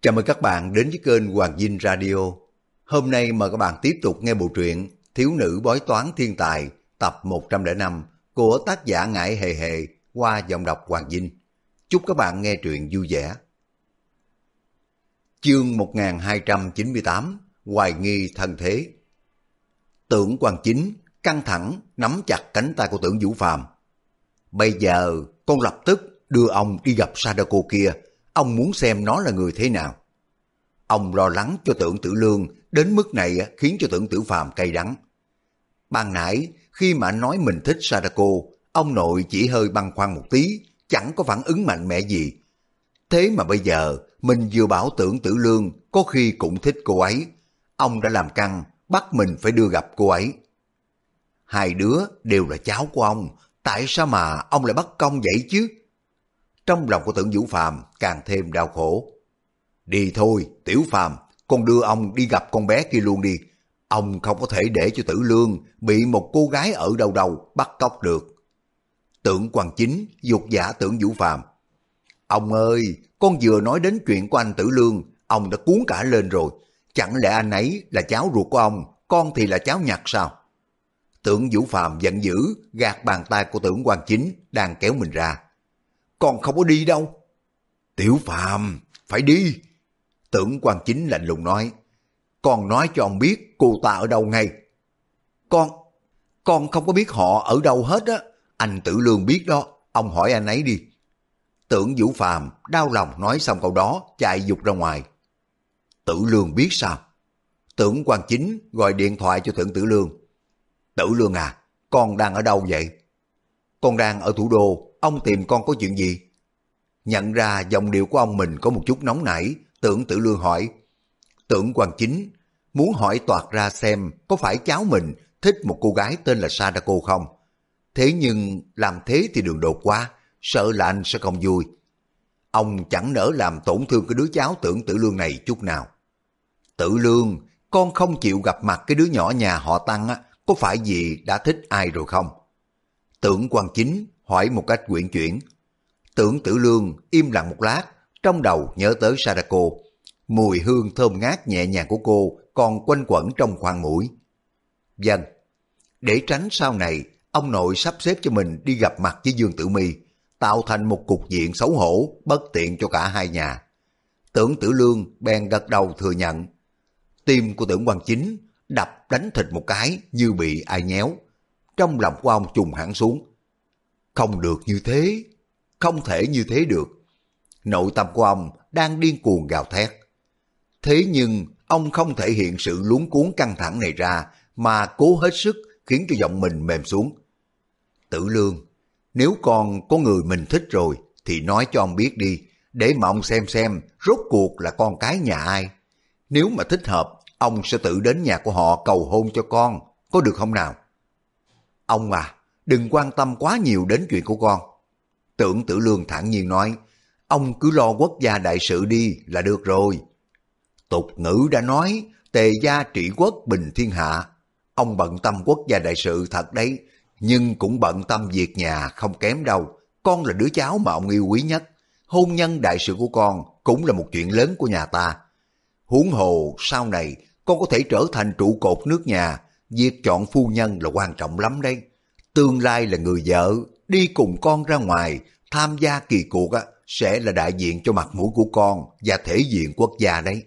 Chào mừng các bạn đến với kênh Hoàng Dinh Radio. Hôm nay mời các bạn tiếp tục nghe bộ truyện Thiếu nữ bói toán thiên tài, tập 105 của tác giả Ngải Hề Hề qua giọng đọc Hoàng Dinh. Chúc các bạn nghe truyện vui vẻ. Chương 1298 Hoài nghi thân thế Tưởng Hoàng Chính căng thẳng nắm chặt cánh tay của tưởng Vũ Phàm. Bây giờ con lập tức đưa ông đi gặp Sadako kia ông muốn xem nó là người thế nào. Ông lo lắng cho tưởng tử lương đến mức này khiến cho tưởng tử phàm cay đắng. Ban nãy khi mà anh nói mình thích Sadako, ông nội chỉ hơi băn khoăn một tí, chẳng có phản ứng mạnh mẽ gì. Thế mà bây giờ mình vừa bảo tưởng tử lương có khi cũng thích cô ấy. Ông đã làm căng, bắt mình phải đưa gặp cô ấy. Hai đứa đều là cháu của ông, tại sao mà ông lại bắt công vậy chứ? Trong lòng của tưởng Vũ Phàm càng thêm đau khổ. Đi thôi, Tiểu Phàm, con đưa ông đi gặp con bé kia luôn đi. Ông không có thể để cho Tử Lương bị một cô gái ở đâu đâu bắt cóc được. Tưởng Quang Chính dục giả tưởng Vũ Phàm. Ông ơi, con vừa nói đến chuyện của anh Tử Lương, ông đã cuốn cả lên rồi. Chẳng lẽ anh ấy là cháu ruột của ông, con thì là cháu nhặt sao? Tưởng Vũ Phàm giận dữ, gạt bàn tay của tưởng Quang Chính đang kéo mình ra con không có đi đâu. Tiểu Phạm, phải đi. Tưởng quan chính lạnh lùng nói, con nói cho ông biết cô ta ở đâu ngay. Con, con không có biết họ ở đâu hết á, anh Tử Lương biết đó, ông hỏi anh ấy đi. Tưởng Vũ Phàm đau lòng nói xong câu đó, chạy dục ra ngoài. Tử Lương biết sao? Tưởng quan chính gọi điện thoại cho Thượng Tử Lương. Tử Lương à, con đang ở đâu vậy? Con đang ở thủ đô, ông tìm con có chuyện gì? Nhận ra giọng điệu của ông mình có một chút nóng nảy, tưởng tử lương hỏi. Tưởng quan chính, muốn hỏi toạt ra xem có phải cháu mình thích một cô gái tên là Sadako không? Thế nhưng làm thế thì đường đột quá, sợ là anh sẽ không vui. Ông chẳng nỡ làm tổn thương cái đứa cháu tưởng tử lương này chút nào. Tử lương, con không chịu gặp mặt cái đứa nhỏ nhà họ Tăng á, có phải vì đã thích ai rồi không? Tưởng quan chính hỏi một cách quyển chuyển. Tưởng tử lương im lặng một lát, trong đầu nhớ tới Sadako. Mùi hương thơm ngát nhẹ nhàng của cô còn quanh quẩn trong khoang mũi. Dân, để tránh sau này, ông nội sắp xếp cho mình đi gặp mặt với Dương Tử Mi, tạo thành một cục diện xấu hổ, bất tiện cho cả hai nhà. Tưởng tử lương bèn gật đầu thừa nhận. Tim của tưởng quan chính đập đánh thịt một cái như bị ai nhéo. Trong lòng của ông trùng hẳn xuống. Không được như thế, không thể như thế được. Nội tâm của ông đang điên cuồng gào thét. Thế nhưng ông không thể hiện sự luống cuốn căng thẳng này ra mà cố hết sức khiến cho giọng mình mềm xuống. Tử lương, nếu con có người mình thích rồi thì nói cho ông biết đi, để mà ông xem xem rốt cuộc là con cái nhà ai. Nếu mà thích hợp, ông sẽ tự đến nhà của họ cầu hôn cho con, có được không nào? Ông à, đừng quan tâm quá nhiều đến chuyện của con. Tưởng tử lương thản nhiên nói, ông cứ lo quốc gia đại sự đi là được rồi. Tục ngữ đã nói, tề gia trị quốc bình thiên hạ. Ông bận tâm quốc gia đại sự thật đấy, nhưng cũng bận tâm việc nhà không kém đâu. Con là đứa cháu mà ông yêu quý nhất. Hôn nhân đại sự của con cũng là một chuyện lớn của nhà ta. Huống hồ sau này con có thể trở thành trụ cột nước nhà, việc chọn phu nhân là quan trọng lắm đấy tương lai là người vợ, đi cùng con ra ngoài, tham gia kỳ cuộc á, sẽ là đại diện cho mặt mũi của con và thể diện quốc gia đấy.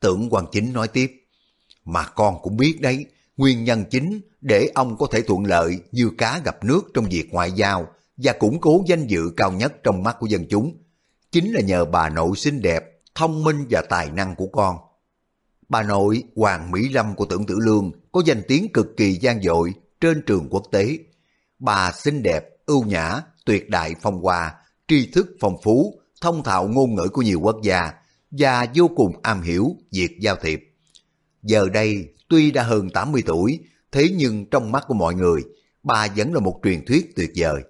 Tưởng quan chính nói tiếp, mà con cũng biết đấy, nguyên nhân chính để ông có thể thuận lợi như cá gặp nước trong việc ngoại giao và củng cố danh dự cao nhất trong mắt của dân chúng, chính là nhờ bà nội xinh đẹp, thông minh và tài năng của con. Bà nội Hoàng Mỹ Lâm của tưởng tử lương có danh tiếng cực kỳ gian dội trên trường quốc tế. Bà xinh đẹp, ưu nhã, tuyệt đại phong hoa, tri thức phong phú, thông thạo ngôn ngữ của nhiều quốc gia và vô cùng am hiểu việc giao thiệp. Giờ đây, tuy đã hơn 80 tuổi, thế nhưng trong mắt của mọi người, bà vẫn là một truyền thuyết tuyệt vời.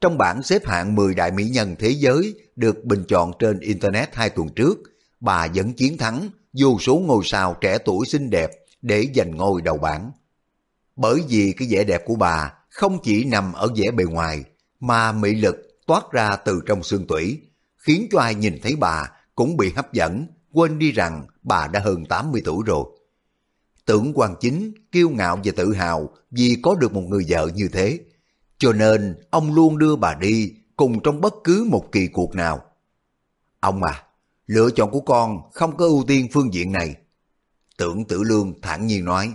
Trong bảng xếp hạng 10 đại mỹ nhân thế giới được bình chọn trên Internet hai tuần trước, bà vẫn chiến thắng vô số ngôi sao trẻ tuổi xinh đẹp để giành ngôi đầu bảng. Bởi vì cái vẻ đẹp của bà không chỉ nằm ở vẻ bề ngoài, mà mị lực toát ra từ trong xương tủy, khiến cho ai nhìn thấy bà cũng bị hấp dẫn, quên đi rằng bà đã hơn 80 tuổi rồi. Tưởng quan chính kiêu ngạo và tự hào vì có được một người vợ như thế, cho nên ông luôn đưa bà đi cùng trong bất cứ một kỳ cuộc nào. Ông à, lựa chọn của con không có ưu tiên phương diện này. Tưởng tử lương thản nhiên nói,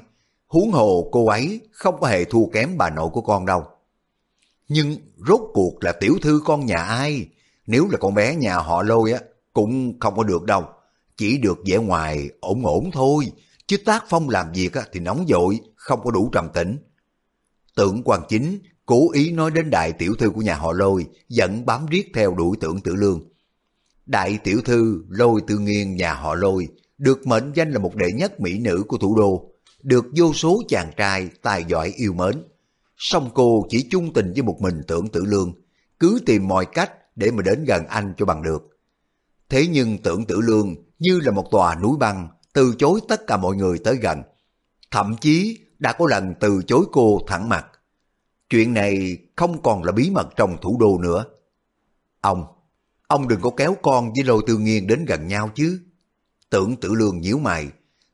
huống hồ cô ấy không có hề thua kém bà nội của con đâu. Nhưng rốt cuộc là tiểu thư con nhà ai? Nếu là con bé nhà họ lôi á, cũng không có được đâu. Chỉ được vẻ ngoài ổn ổn thôi, chứ tác phong làm việc á, thì nóng vội, không có đủ trầm tĩnh. Tưởng quan chính cố ý nói đến đại tiểu thư của nhà họ lôi, dẫn bám riết theo đuổi tưởng tử lương. Đại tiểu thư lôi tư nghiên nhà họ lôi, được mệnh danh là một đệ nhất mỹ nữ của thủ đô, được vô số chàng trai tài giỏi yêu mến. Song cô chỉ chung tình với một mình tưởng tử lương, cứ tìm mọi cách để mà đến gần anh cho bằng được. Thế nhưng tưởng tử lương như là một tòa núi băng, từ chối tất cả mọi người tới gần. Thậm chí đã có lần từ chối cô thẳng mặt. Chuyện này không còn là bí mật trong thủ đô nữa. Ông, ông đừng có kéo con với lôi tư nghiên đến gần nhau chứ. Tưởng tử lương nhíu mày,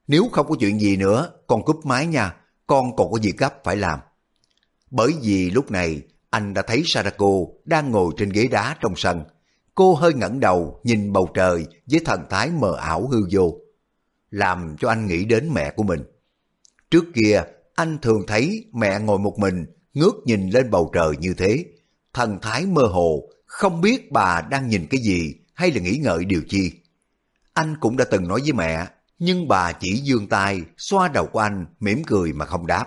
nếu không có chuyện gì nữa, con cúp máy nha, con còn có việc gấp phải làm. Bởi vì lúc này, anh đã thấy Sarako đang ngồi trên ghế đá trong sân. Cô hơi ngẩng đầu nhìn bầu trời với thần thái mờ ảo hư vô. Làm cho anh nghĩ đến mẹ của mình. Trước kia, anh thường thấy mẹ ngồi một mình, ngước nhìn lên bầu trời như thế. Thần thái mơ hồ, không biết bà đang nhìn cái gì hay là nghĩ ngợi điều chi. Anh cũng đã từng nói với mẹ, nhưng bà chỉ dương tay, xoa đầu của anh, mỉm cười mà không đáp.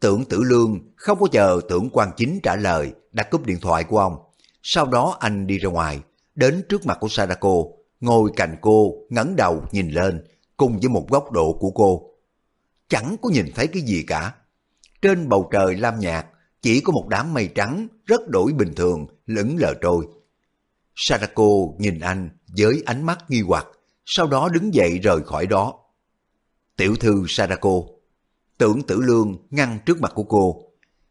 Tưởng tử lương không có chờ tưởng quan chính trả lời, đã cúp điện thoại của ông. Sau đó anh đi ra ngoài, đến trước mặt của Sadako, ngồi cạnh cô, ngẩng đầu nhìn lên, cùng với một góc độ của cô. Chẳng có nhìn thấy cái gì cả. Trên bầu trời lam nhạt, chỉ có một đám mây trắng rất đổi bình thường, lững lờ trôi. Sadako nhìn anh với ánh mắt nghi hoặc, sau đó đứng dậy rời khỏi đó. Tiểu thư Sadako, tưởng tử lương ngăn trước mặt của cô.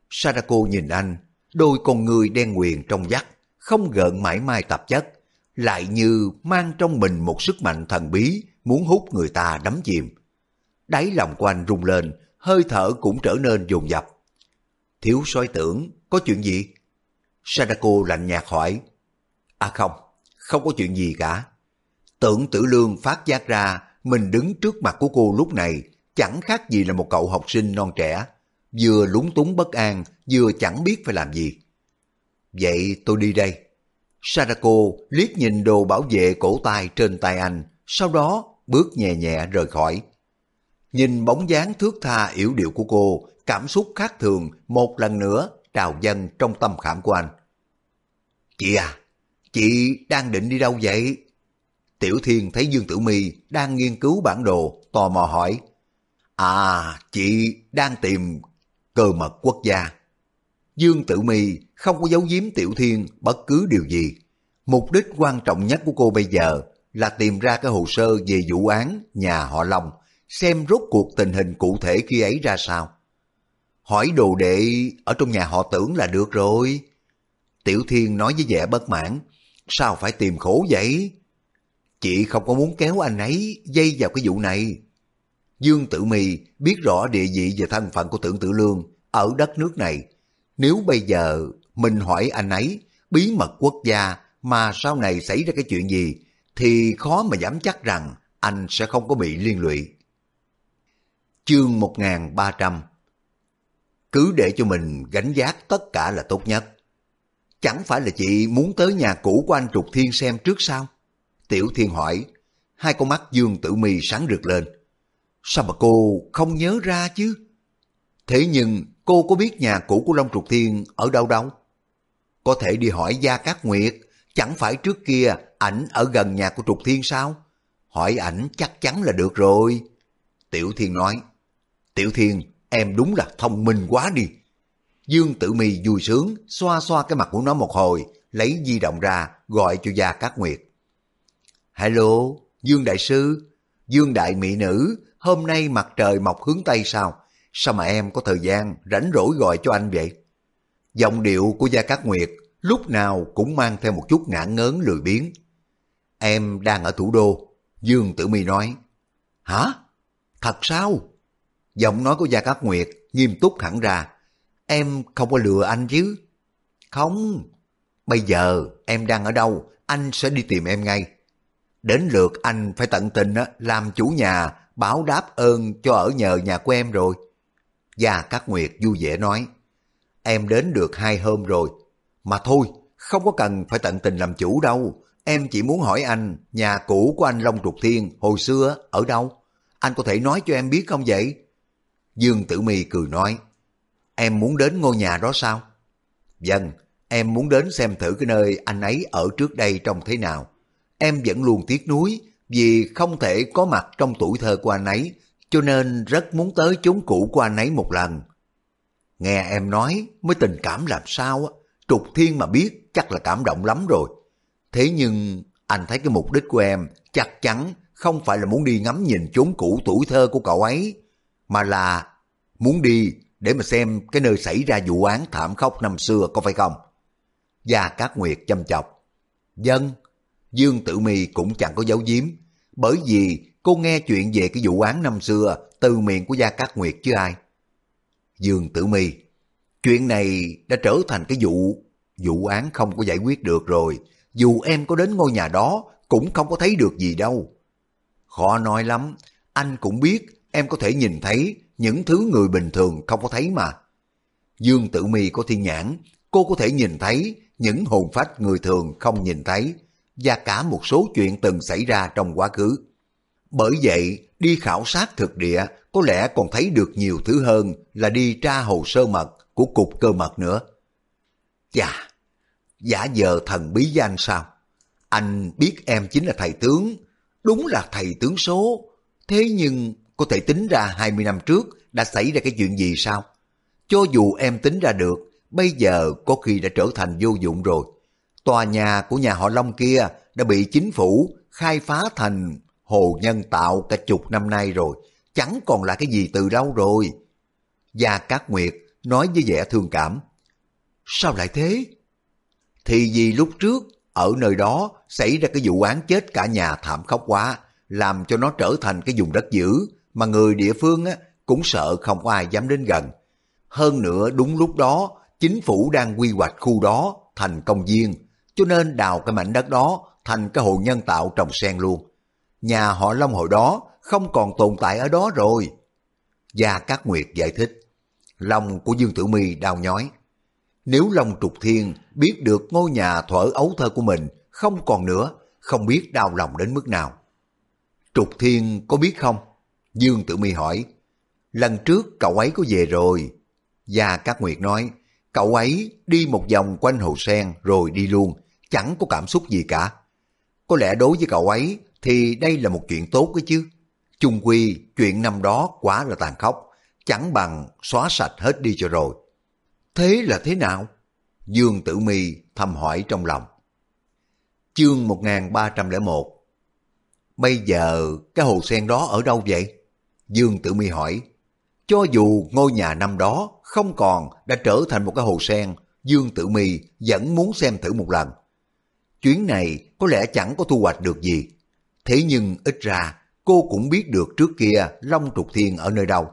Sadako nhìn anh, đôi con người đen nguyền trong vắt, không gợn mãi mai tạp chất, lại như mang trong mình một sức mạnh thần bí muốn hút người ta đắm chìm. Đáy lòng của anh rung lên, hơi thở cũng trở nên dồn dập. Thiếu soi tưởng, có chuyện gì? Sadako lạnh nhạt hỏi. À không, không có chuyện gì cả. Tưởng tử lương phát giác ra mình đứng trước mặt của cô lúc này chẳng khác gì là một cậu học sinh non trẻ, vừa lúng túng bất an, vừa chẳng biết phải làm gì. Vậy tôi đi đây. sarako liếc nhìn đồ bảo vệ cổ tay trên tay anh, sau đó bước nhẹ nhẹ rời khỏi. Nhìn bóng dáng thước tha yểu điệu của cô, cảm xúc khác thường một lần nữa trào dâng trong tâm khảm của anh. Chị à, chị đang định đi đâu vậy? Tiểu Thiên thấy Dương Tử Mi đang nghiên cứu bản đồ, tò mò hỏi. À, chị đang tìm cơ mật quốc gia. Dương Tử Mi không có giấu giếm Tiểu Thiên bất cứ điều gì. Mục đích quan trọng nhất của cô bây giờ là tìm ra cái hồ sơ về vụ án nhà họ Long, xem rốt cuộc tình hình cụ thể khi ấy ra sao. Hỏi đồ đệ ở trong nhà họ tưởng là được rồi. Tiểu Thiên nói với vẻ bất mãn, sao phải tìm khổ vậy? Chị không có muốn kéo anh ấy dây vào cái vụ này. Dương Tử Mi biết rõ địa vị và thân phận của tưởng tử lương ở đất nước này. Nếu bây giờ mình hỏi anh ấy, bí mật quốc gia mà sau này xảy ra cái chuyện gì, thì khó mà dám chắc rằng anh sẽ không có bị liên lụy. Chương 1300 Cứ để cho mình gánh giác tất cả là tốt nhất. Chẳng phải là chị muốn tới nhà cũ của anh Trục Thiên xem trước sao? Tiểu Thiên hỏi, hai con mắt Dương Tử Mi sáng rực lên. Sao mà cô không nhớ ra chứ? Thế nhưng cô có biết nhà cũ của Long Trục Thiên ở đâu đâu? Có thể đi hỏi Gia Cát Nguyệt, chẳng phải trước kia ảnh ở gần nhà của Trục Thiên sao? Hỏi ảnh chắc chắn là được rồi. Tiểu Thiên nói, Tiểu Thiên, em đúng là thông minh quá đi. Dương Tử Mi vui sướng, xoa xoa cái mặt của nó một hồi, lấy di động ra, gọi cho Gia Cát Nguyệt. Hello, Dương Đại Sư, Dương Đại Mỹ Nữ, hôm nay mặt trời mọc hướng Tây sao? Sao mà em có thời gian rảnh rỗi gọi cho anh vậy? Giọng điệu của Gia Cát Nguyệt lúc nào cũng mang theo một chút ngã ngớn lười biếng. Em đang ở thủ đô. Dương Tử Mi nói. Hả? Thật sao? Giọng nói của Gia Cát Nguyệt nghiêm túc hẳn ra. Em không có lừa anh chứ? Không. Bây giờ em đang ở đâu, anh sẽ đi tìm em ngay. Đến lượt anh phải tận tình làm chủ nhà, báo đáp ơn cho ở nhờ nhà của em rồi. Gia Cát Nguyệt vui vẻ nói. Em đến được hai hôm rồi. Mà thôi, không có cần phải tận tình làm chủ đâu. Em chỉ muốn hỏi anh, nhà cũ của anh Long Trục Thiên hồi xưa ở đâu? Anh có thể nói cho em biết không vậy? Dương Tử Mi cười nói, em muốn đến ngôi nhà đó sao? Vâng, em muốn đến xem thử cái nơi anh ấy ở trước đây trông thế nào. Em vẫn luôn tiếc nuối vì không thể có mặt trong tuổi thơ của anh ấy, cho nên rất muốn tới chốn cũ của anh ấy một lần. Nghe em nói mới tình cảm làm sao á, Trục Thiên mà biết chắc là cảm động lắm rồi. Thế nhưng anh thấy cái mục đích của em chắc chắn không phải là muốn đi ngắm nhìn chốn cũ tuổi thơ của cậu ấy, mà là muốn đi để mà xem cái nơi xảy ra vụ án thảm khốc năm xưa có phải không? Gia Cát Nguyệt chăm chọc. Dân, Dương Tử Mi cũng chẳng có giấu giếm, bởi vì cô nghe chuyện về cái vụ án năm xưa từ miệng của Gia Cát Nguyệt chứ ai. Dương Tử Mi, chuyện này đã trở thành cái vụ vụ án không có giải quyết được rồi, dù em có đến ngôi nhà đó cũng không có thấy được gì đâu. Khó nói lắm, anh cũng biết em có thể nhìn thấy những thứ người bình thường không có thấy mà. Dương Tử Mi có thiên nhãn, cô có thể nhìn thấy những hồn phách người thường không nhìn thấy và cả một số chuyện từng xảy ra trong quá khứ. Bởi vậy, đi khảo sát thực địa có lẽ còn thấy được nhiều thứ hơn là đi tra hồ sơ mật của cục cơ mật nữa. Chà, giả giờ thần bí danh sao? Anh biết em chính là thầy tướng, đúng là thầy tướng số. Thế nhưng có thể tính ra 20 năm trước đã xảy ra cái chuyện gì sao? Cho dù em tính ra được, bây giờ có khi đã trở thành vô dụng rồi. Tòa nhà của nhà họ Long kia đã bị chính phủ khai phá thành hồ nhân tạo cả chục năm nay rồi, chẳng còn là cái gì từ lâu rồi. Gia Cát Nguyệt nói với vẻ thương cảm. Sao lại thế? Thì vì lúc trước, ở nơi đó xảy ra cái vụ án chết cả nhà thảm khốc quá, làm cho nó trở thành cái vùng đất dữ, mà người địa phương á, cũng sợ không có ai dám đến gần. Hơn nữa đúng lúc đó, chính phủ đang quy hoạch khu đó thành công viên, cho nên đào cái mảnh đất đó thành cái hồ nhân tạo trồng sen luôn. Nhà họ Long hồi đó không còn tồn tại ở đó rồi. Gia Cát Nguyệt giải thích, lòng của Dương Tử Mi đau nhói. Nếu Long Trục Thiên biết được ngôi nhà thuở ấu thơ của mình không còn nữa, không biết đau lòng đến mức nào. Trục Thiên có biết không? Dương Tử Mi hỏi. Lần trước cậu ấy có về rồi. Gia Cát Nguyệt nói, cậu ấy đi một vòng quanh hồ sen rồi đi luôn, chẳng có cảm xúc gì cả. Có lẽ đối với cậu ấy thì đây là một chuyện tốt ấy chứ. Chung quy, chuyện năm đó quá là tàn khốc, chẳng bằng xóa sạch hết đi cho rồi. Thế là thế nào? Dương Tử Mi thầm hỏi trong lòng. Chương 1301 Bây giờ cái hồ sen đó ở đâu vậy? Dương Tử Mi hỏi. Cho dù ngôi nhà năm đó không còn đã trở thành một cái hồ sen, Dương Tử Mi vẫn muốn xem thử một lần. Chuyến này có lẽ chẳng có thu hoạch được gì. Thế nhưng ít ra cô cũng biết được trước kia Long Trục Thiên ở nơi đâu.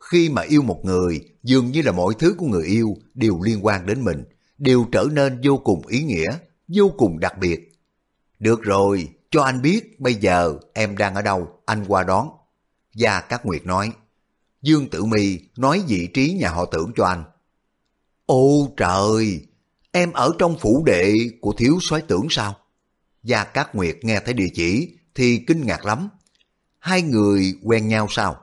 Khi mà yêu một người, dường như là mọi thứ của người yêu đều liên quan đến mình, đều trở nên vô cùng ý nghĩa, vô cùng đặc biệt. Được rồi, cho anh biết bây giờ em đang ở đâu, anh qua đón. Gia Cát Nguyệt nói. Dương Tử Mi nói vị trí nhà họ tưởng cho anh. Ô trời, em ở trong phủ đệ của thiếu soái tưởng sao? Gia Cát Nguyệt nghe thấy địa chỉ thì kinh ngạc lắm. Hai người quen nhau sao?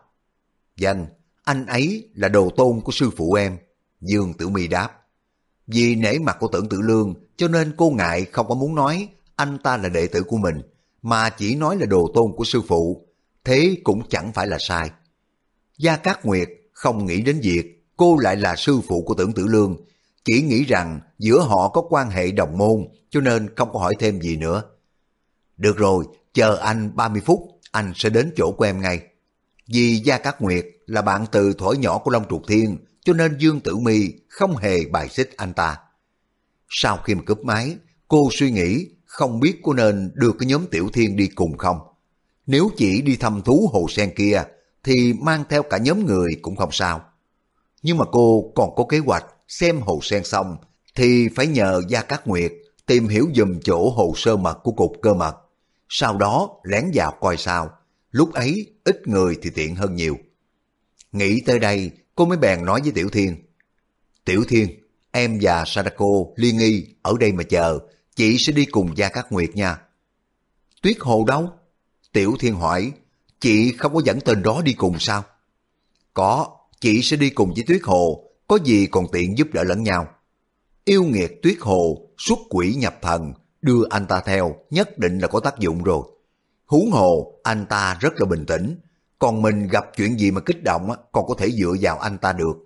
Vâng, anh ấy là đồ tôn của sư phụ em. Dương Tử Mi đáp. Vì nể mặt của tưởng tử lương cho nên cô ngại không có muốn nói anh ta là đệ tử của mình mà chỉ nói là đồ tôn của sư phụ. Thế cũng chẳng phải là sai. Gia Cát Nguyệt không nghĩ đến việc cô lại là sư phụ của tưởng tử lương chỉ nghĩ rằng giữa họ có quan hệ đồng môn cho nên không có hỏi thêm gì nữa. Được rồi, chờ anh 30 phút, anh sẽ đến chỗ của em ngay. Vì Gia Cát Nguyệt là bạn từ thuở nhỏ của Long Trục Thiên, cho nên Dương Tử Mi không hề bài xích anh ta. Sau khi mà cướp máy, cô suy nghĩ không biết cô nên đưa cái nhóm Tiểu Thiên đi cùng không? Nếu chỉ đi thăm thú hồ sen kia, thì mang theo cả nhóm người cũng không sao. Nhưng mà cô còn có kế hoạch xem hồ sen xong, thì phải nhờ Gia Cát Nguyệt tìm hiểu dùm chỗ hồ sơ mật của cục cơ mật. Sau đó lén vào coi sao, lúc ấy ít người thì tiện hơn nhiều. Nghĩ tới đây, cô mới bèn nói với Tiểu Thiên. Tiểu Thiên, em và Sadako liên nghi ở đây mà chờ, chị sẽ đi cùng Gia Cát Nguyệt nha. Tuyết Hồ đâu? Tiểu Thiên hỏi, chị không có dẫn tên đó đi cùng sao? Có, chị sẽ đi cùng với Tuyết Hồ, có gì còn tiện giúp đỡ lẫn nhau. Yêu nghiệt Tuyết Hồ, xuất quỷ nhập thần, đưa anh ta theo nhất định là có tác dụng rồi. Huống hồ, anh ta rất là bình tĩnh, còn mình gặp chuyện gì mà kích động còn có thể dựa vào anh ta được.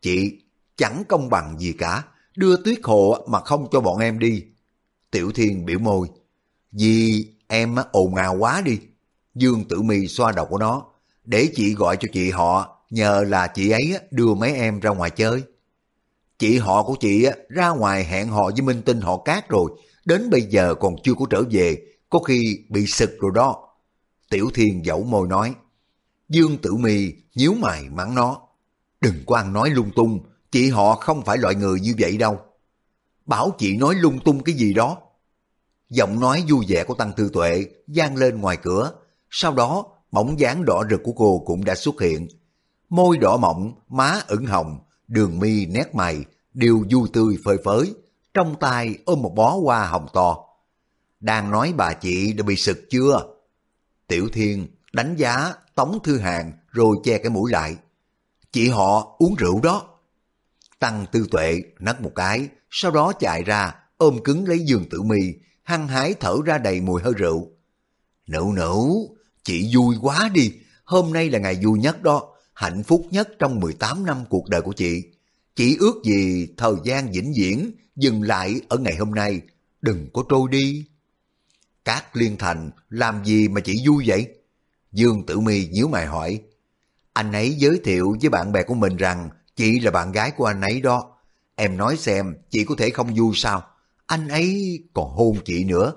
Chị, chẳng công bằng gì cả, đưa tuyết hồ mà không cho bọn em đi. Tiểu Thiên biểu môi, vì em ồn ào quá đi. Dương Tử Mi xoa đầu của nó, để chị gọi cho chị họ, nhờ là chị ấy đưa mấy em ra ngoài chơi. Chị họ của chị ra ngoài hẹn họ với minh tinh họ cát rồi, đến bây giờ còn chưa có trở về, có khi bị sực rồi đó. Tiểu Thiên dẫu môi nói. Dương Tử Mi nhíu mày mắng nó. Đừng quan nói lung tung, chị họ không phải loại người như vậy đâu. Bảo chị nói lung tung cái gì đó. Giọng nói vui vẻ của Tăng Tư Tuệ gian lên ngoài cửa. Sau đó, bóng dáng đỏ rực của cô cũng đã xuất hiện. Môi đỏ mọng, má ửng hồng, đường mi nét mày, đều vui tươi phơi phới. Trong tay ôm một bó hoa hồng to. Đang nói bà chị đã bị sực chưa? Tiểu Thiên đánh giá Tống Thư Hàng rồi che cái mũi lại. Chị họ uống rượu đó. Tăng Tư Tuệ nấc một cái, sau đó chạy ra ôm cứng lấy giường tử mi, hăng hái thở ra đầy mùi hơi rượu. Nữ nữ, chị vui quá đi, hôm nay là ngày vui nhất đó, hạnh phúc nhất trong 18 năm cuộc đời của chị. Chị ước gì thời gian vĩnh viễn dừng lại ở ngày hôm nay, đừng có trôi đi. Các liên thành làm gì mà chị vui vậy? Dương Tử Mi nhíu mày hỏi. Anh ấy giới thiệu với bạn bè của mình rằng chị là bạn gái của anh ấy đó. Em nói xem chị có thể không vui sao? Anh ấy còn hôn chị nữa.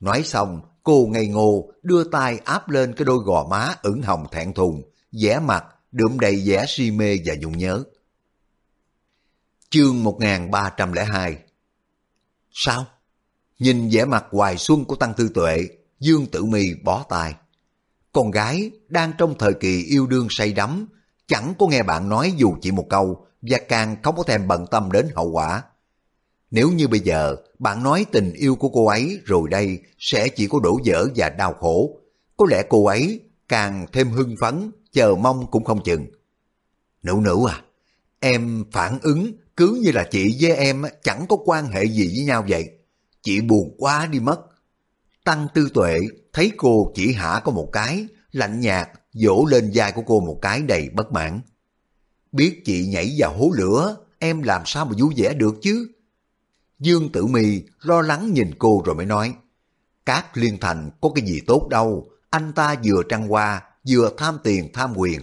Nói xong, cô ngây ngô đưa tay áp lên cái đôi gò má ửng hồng thẹn thùng, vẻ mặt đượm đầy vẻ si mê và nhung nhớ. Chương 1302 Sao? Nhìn vẻ mặt hoài xuân của Tăng Tư Tuệ, Dương Tử Mi bó tay. Con gái đang trong thời kỳ yêu đương say đắm, chẳng có nghe bạn nói dù chỉ một câu và càng không có thèm bận tâm đến hậu quả. Nếu như bây giờ bạn nói tình yêu của cô ấy rồi đây sẽ chỉ có đổ vỡ và đau khổ, có lẽ cô ấy càng thêm hưng phấn, chờ mong cũng không chừng. Nữ nữ à, em phản ứng cứ như là chị với em chẳng có quan hệ gì với nhau vậy. Chị buồn quá đi mất. Tăng tư tuệ thấy cô chỉ hả có một cái, lạnh nhạt vỗ lên vai của cô một cái đầy bất mãn. Biết chị nhảy vào hố lửa, em làm sao mà vui vẻ được chứ? Dương Tử Mi lo lắng nhìn cô rồi mới nói, Cát Liên Thành có cái gì tốt đâu, anh ta vừa trăng qua vừa tham tiền tham quyền.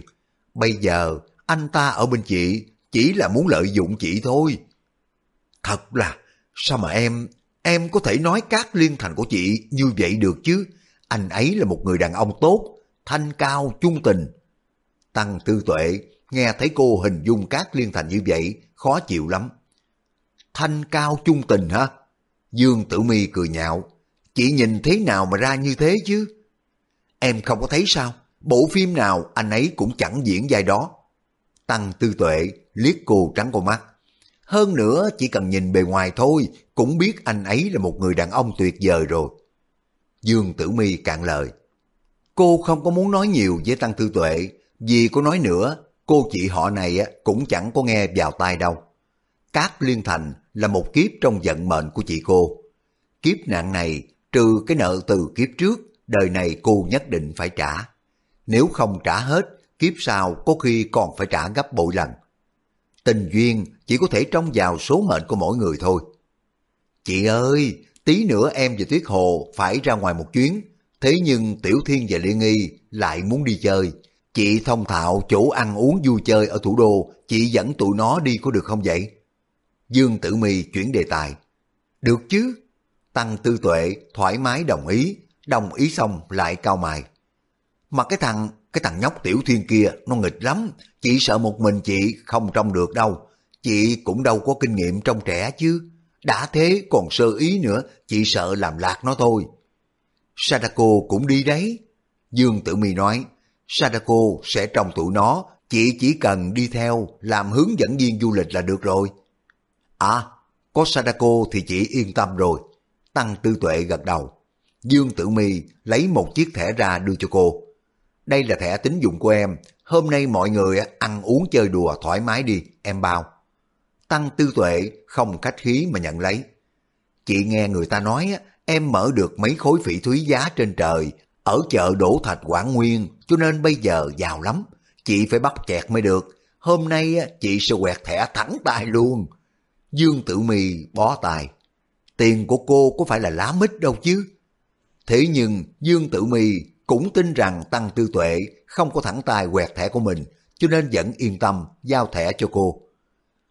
Bây giờ anh ta ở bên chị, chỉ là muốn lợi dụng chị thôi. Thật là, sao mà em, em có thể nói các Liên Thành của chị như vậy được chứ? Anh ấy là một người đàn ông tốt, thanh cao, trung tình. Tăng tư tuệ, nghe thấy cô hình dung các Liên Thành như vậy, khó chịu lắm. Thanh cao trung tình hả? Dương Tử Mi cười nhạo. Chị nhìn thế nào mà ra như thế chứ? Em không có thấy sao? Bộ phim nào anh ấy cũng chẳng diễn vai đó. Tăng tư tuệ liếc cô trắng con mắt. Hơn nữa chỉ cần nhìn bề ngoài thôi cũng biết anh ấy là một người đàn ông tuyệt vời rồi. Dương Tử Mi cạn lời. Cô không có muốn nói nhiều với Tăng Tư Tuệ, vì cô nói nữa, cô chị họ này cũng chẳng có nghe vào tai đâu. Cát Liên Thành là một kiếp trong vận mệnh của chị cô. Kiếp nạn này, trừ cái nợ từ kiếp trước, đời này cô nhất định phải trả. Nếu không trả hết, kiếp sau có khi còn phải trả gấp bội lần. Tình duyên chỉ có thể trông vào số mệnh của mỗi người thôi. Chị ơi, tí nữa em và Tuyết Hồ phải ra ngoài một chuyến, thế nhưng Tiểu Thiên và Liên Nghi lại muốn đi chơi. Chị thông thạo chỗ ăn uống vui chơi ở thủ đô, chị dẫn tụi nó đi có được không vậy? Dương Tử Mi chuyển đề tài. Được chứ? Tăng Tư Tuệ thoải mái đồng ý, đồng ý xong lại cao mài mà cái thằng, cái thằng nhóc tiểu thiên kia nó nghịch lắm, chỉ sợ một mình chị không trông được đâu. Chị cũng đâu có kinh nghiệm trong trẻ chứ. Đã thế còn sơ ý nữa, chị sợ làm lạc nó thôi. Sadako cũng đi đấy. Dương Tử Mi nói, Sadako sẽ trông tụi nó, chị chỉ cần đi theo làm hướng dẫn viên du lịch là được rồi. À, có Sadako thì chị yên tâm rồi. Tăng Tư Tuệ gật đầu. Dương Tử Mi lấy một chiếc thẻ ra đưa cho cô. Đây là thẻ tín dụng của em, hôm nay mọi người à, ăn uống chơi đùa thoải mái đi, em bao. Tăng Tư Tuệ không khách khí mà nhận lấy. Chị nghe người ta nói à, em mở được mấy khối phỉ thúy giá trên trời ở chợ Đỗ Thạch Quảng Nguyên cho nên bây giờ giàu lắm. Chị phải bắt chẹt mới được. Hôm nay à, chị sẽ quẹt thẻ thẳng tay luôn. Dương Tử Mì bó tài. Tiền của cô có phải là lá mít đâu chứ. Thế nhưng Dương Tử Mì cũng tin rằng Tăng Tư Tuệ không có thẳng tay quẹt thẻ của mình, cho nên vẫn yên tâm giao thẻ cho cô.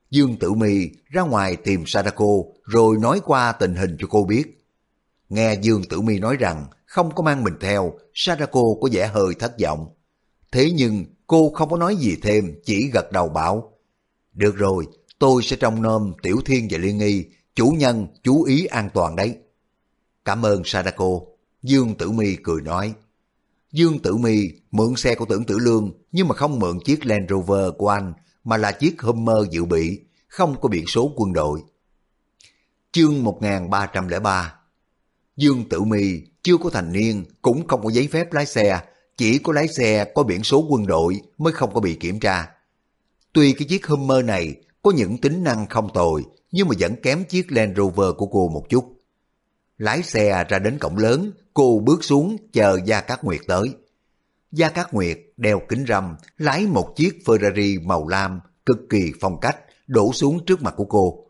Dương Tử Mi ra ngoài tìm Sadako rồi nói qua tình hình cho cô biết. Nghe Dương Tử Mi nói rằng không có mang mình theo, Sadako có vẻ hơi thất vọng. Thế nhưng cô không có nói gì thêm, chỉ gật đầu bảo. Được rồi, tôi sẽ trông nom Tiểu Thiên và Liên Nghi, chủ nhân chú ý an toàn đấy. Cảm ơn Sadako. Dương Tử Mi cười nói. Dương Tử Mi mượn xe của tưởng tử lương nhưng mà không mượn chiếc Land Rover của anh mà là chiếc Hummer dự bị, không có biển số quân đội. Chương 1303 Dương Tử Mi chưa có thành niên, cũng không có giấy phép lái xe, chỉ có lái xe có biển số quân đội mới không có bị kiểm tra. Tuy cái chiếc Hummer này có những tính năng không tồi, nhưng mà vẫn kém chiếc Land Rover của cô một chút. Lái xe ra đến cổng lớn, cô bước xuống chờ Gia Cát Nguyệt tới. Gia Cát Nguyệt đeo kính râm, lái một chiếc Ferrari màu lam cực kỳ phong cách, đổ xuống trước mặt của cô.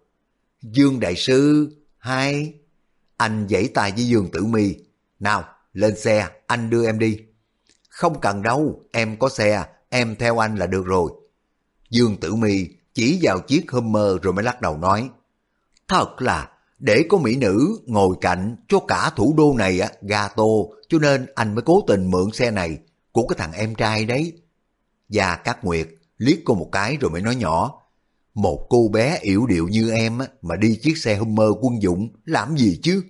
Dương Đại Sư, hai... Anh dãy tay với Dương Tử Mi. Nào, lên xe, anh đưa em đi. Không cần đâu, em có xe, em theo anh là được rồi. Dương Tử Mi chỉ vào chiếc Hummer rồi mới lắc đầu nói. Thật là, để có mỹ nữ ngồi cạnh cho cả thủ đô này á, gà tô, cho nên anh mới cố tình mượn xe này của cái thằng em trai đấy. Và Cát Nguyệt liếc cô một cái rồi mới nói nhỏ. Một cô bé yểu điệu như em á, mà đi chiếc xe Hummer quân dụng làm gì chứ?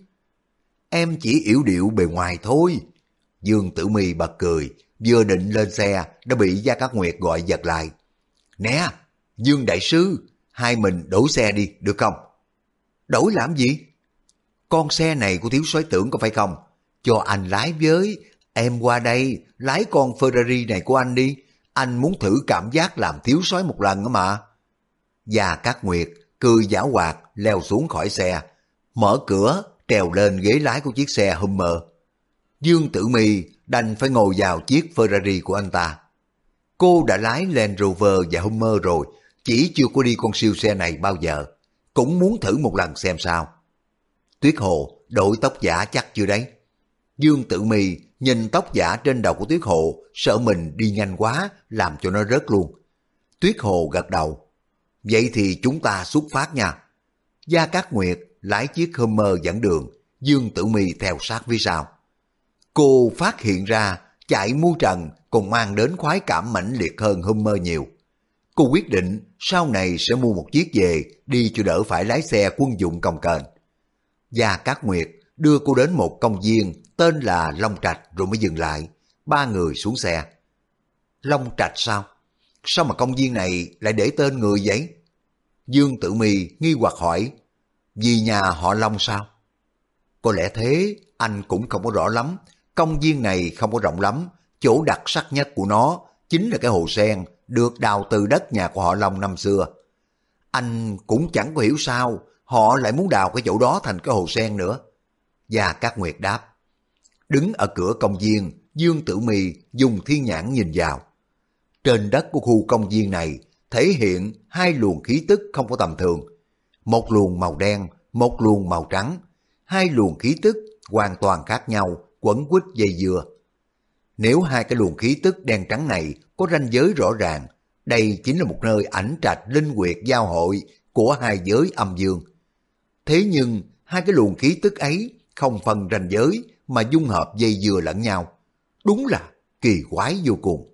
Em chỉ yểu điệu bề ngoài thôi. Dương Tử Mi bật cười, vừa định lên xe đã bị Gia Cát Nguyệt gọi giật lại. Nè, Dương Đại Sư, hai mình đổi xe đi, được không? Đổi làm gì? Con xe này của thiếu soái tưởng có phải không? Cho anh lái với, em qua đây, lái con Ferrari này của anh đi. Anh muốn thử cảm giác làm thiếu soái một lần đó mà. Và Cát Nguyệt cười giả hoạt leo xuống khỏi xe, mở cửa, trèo lên ghế lái của chiếc xe Hummer. Dương Tử Mi đành phải ngồi vào chiếc Ferrari của anh ta. Cô đã lái Land Rover và Hummer rồi, chỉ chưa có đi con siêu xe này bao giờ. Cũng muốn thử một lần xem sao. Tuyết Hồ đội tóc giả chắc chưa đấy. Dương Tử Mi nhìn tóc giả trên đầu của Tuyết Hồ, sợ mình đi nhanh quá, làm cho nó rớt luôn. Tuyết Hồ gật đầu. Vậy thì chúng ta xuất phát nha. Gia Cát Nguyệt lái chiếc Hummer dẫn đường, Dương Tử Mi theo sát phía sau. Cô phát hiện ra chạy mua trần còn mang đến khoái cảm mãnh liệt hơn Hummer nhiều. Cô quyết định sau này sẽ mua một chiếc về đi cho đỡ phải lái xe quân dụng công kênh. Gia Cát Nguyệt đưa cô đến một công viên tên là Long Trạch rồi mới dừng lại. Ba người xuống xe. Long Trạch sao? Sao mà công viên này lại để tên người vậy? Dương Tử mì nghi hoặc hỏi, vì nhà họ Long sao? Có lẽ thế, anh cũng không có rõ lắm. Công viên này không có rộng lắm. Chỗ đặc sắc nhất của nó chính là cái hồ sen được đào từ đất nhà của họ Long năm xưa. Anh cũng chẳng có hiểu sao họ lại muốn đào cái chỗ đó thành cái hồ sen nữa. Và các Nguyệt đáp. Đứng ở cửa công viên, Dương Tử Mì dùng thiên nhãn nhìn vào. Trên đất của khu công viên này thể hiện hai luồng khí tức không có tầm thường. Một luồng màu đen, một luồng màu trắng. Hai luồng khí tức hoàn toàn khác nhau, quẩn quýt dây dừa. Nếu hai cái luồng khí tức đen trắng này có ranh giới rõ ràng, đây chính là một nơi ảnh trạch linh quyệt giao hội của hai giới âm dương. Thế nhưng, hai cái luồng khí tức ấy không phân ranh giới mà dung hợp dây dừa lẫn nhau. Đúng là kỳ quái vô cùng.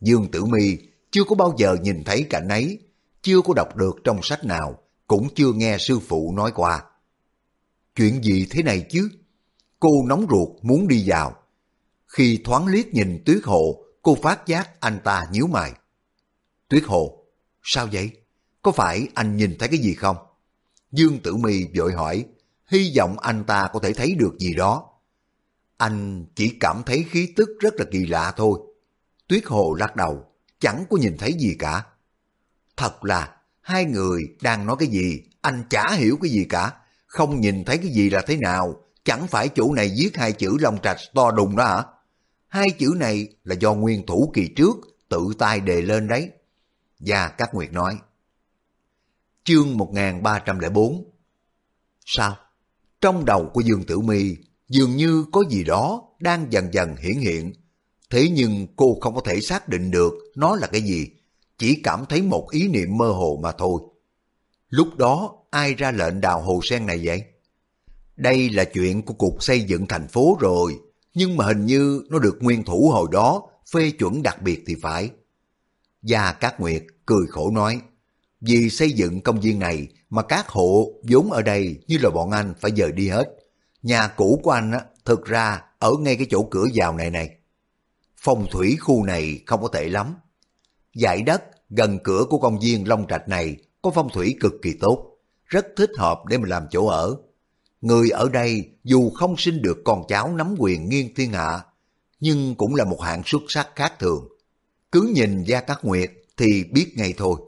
Dương Tử Mi chưa có bao giờ nhìn thấy cảnh ấy, chưa có đọc được trong sách nào, cũng chưa nghe sư phụ nói qua. Chuyện gì thế này chứ? Cô nóng ruột muốn đi vào. Khi thoáng liếc nhìn Tuyết Hồ, cô phát giác anh ta nhíu mày. Tuyết Hồ, sao vậy? Có phải anh nhìn thấy cái gì không? Dương Tử Mi vội hỏi, hy vọng anh ta có thể thấy được gì đó. Anh chỉ cảm thấy khí tức rất là kỳ lạ thôi. Tuyết Hồ lắc đầu, chẳng có nhìn thấy gì cả. Thật là, hai người đang nói cái gì, anh chả hiểu cái gì cả. Không nhìn thấy cái gì là thế nào, chẳng phải chỗ này viết hai chữ Long Trạch to đùng đó hả? Hai chữ này là do nguyên thủ kỳ trước tự tay đề lên đấy. Gia Cát Nguyệt nói. Chương 1304 Sao? Trong đầu của Dương Tử Mi dường như có gì đó đang dần dần hiển hiện. Thế nhưng cô không có thể xác định được nó là cái gì, chỉ cảm thấy một ý niệm mơ hồ mà thôi. Lúc đó ai ra lệnh đào hồ sen này vậy? Đây là chuyện của Cục Xây dựng thành phố rồi, nhưng mà hình như nó được nguyên thủ hồi đó phê chuẩn đặc biệt thì phải. Gia Cát Nguyệt cười khổ nói, vì xây dựng công viên này mà các hộ vốn ở đây như là bọn anh phải dời đi hết. Nhà cũ của anh á, thực ra ở ngay cái chỗ cửa vào này này. Phong thủy khu này không có tệ lắm. dải đất gần cửa của công viên Long Trạch này có phong thủy cực kỳ tốt, rất thích hợp để mà làm chỗ ở. Người ở đây dù không sinh được con cháu nắm quyền nghiêng thiên hạ, nhưng cũng là một hạng xuất sắc khác thường. Cứ nhìn Gia Cát Nguyệt thì biết ngay thôi.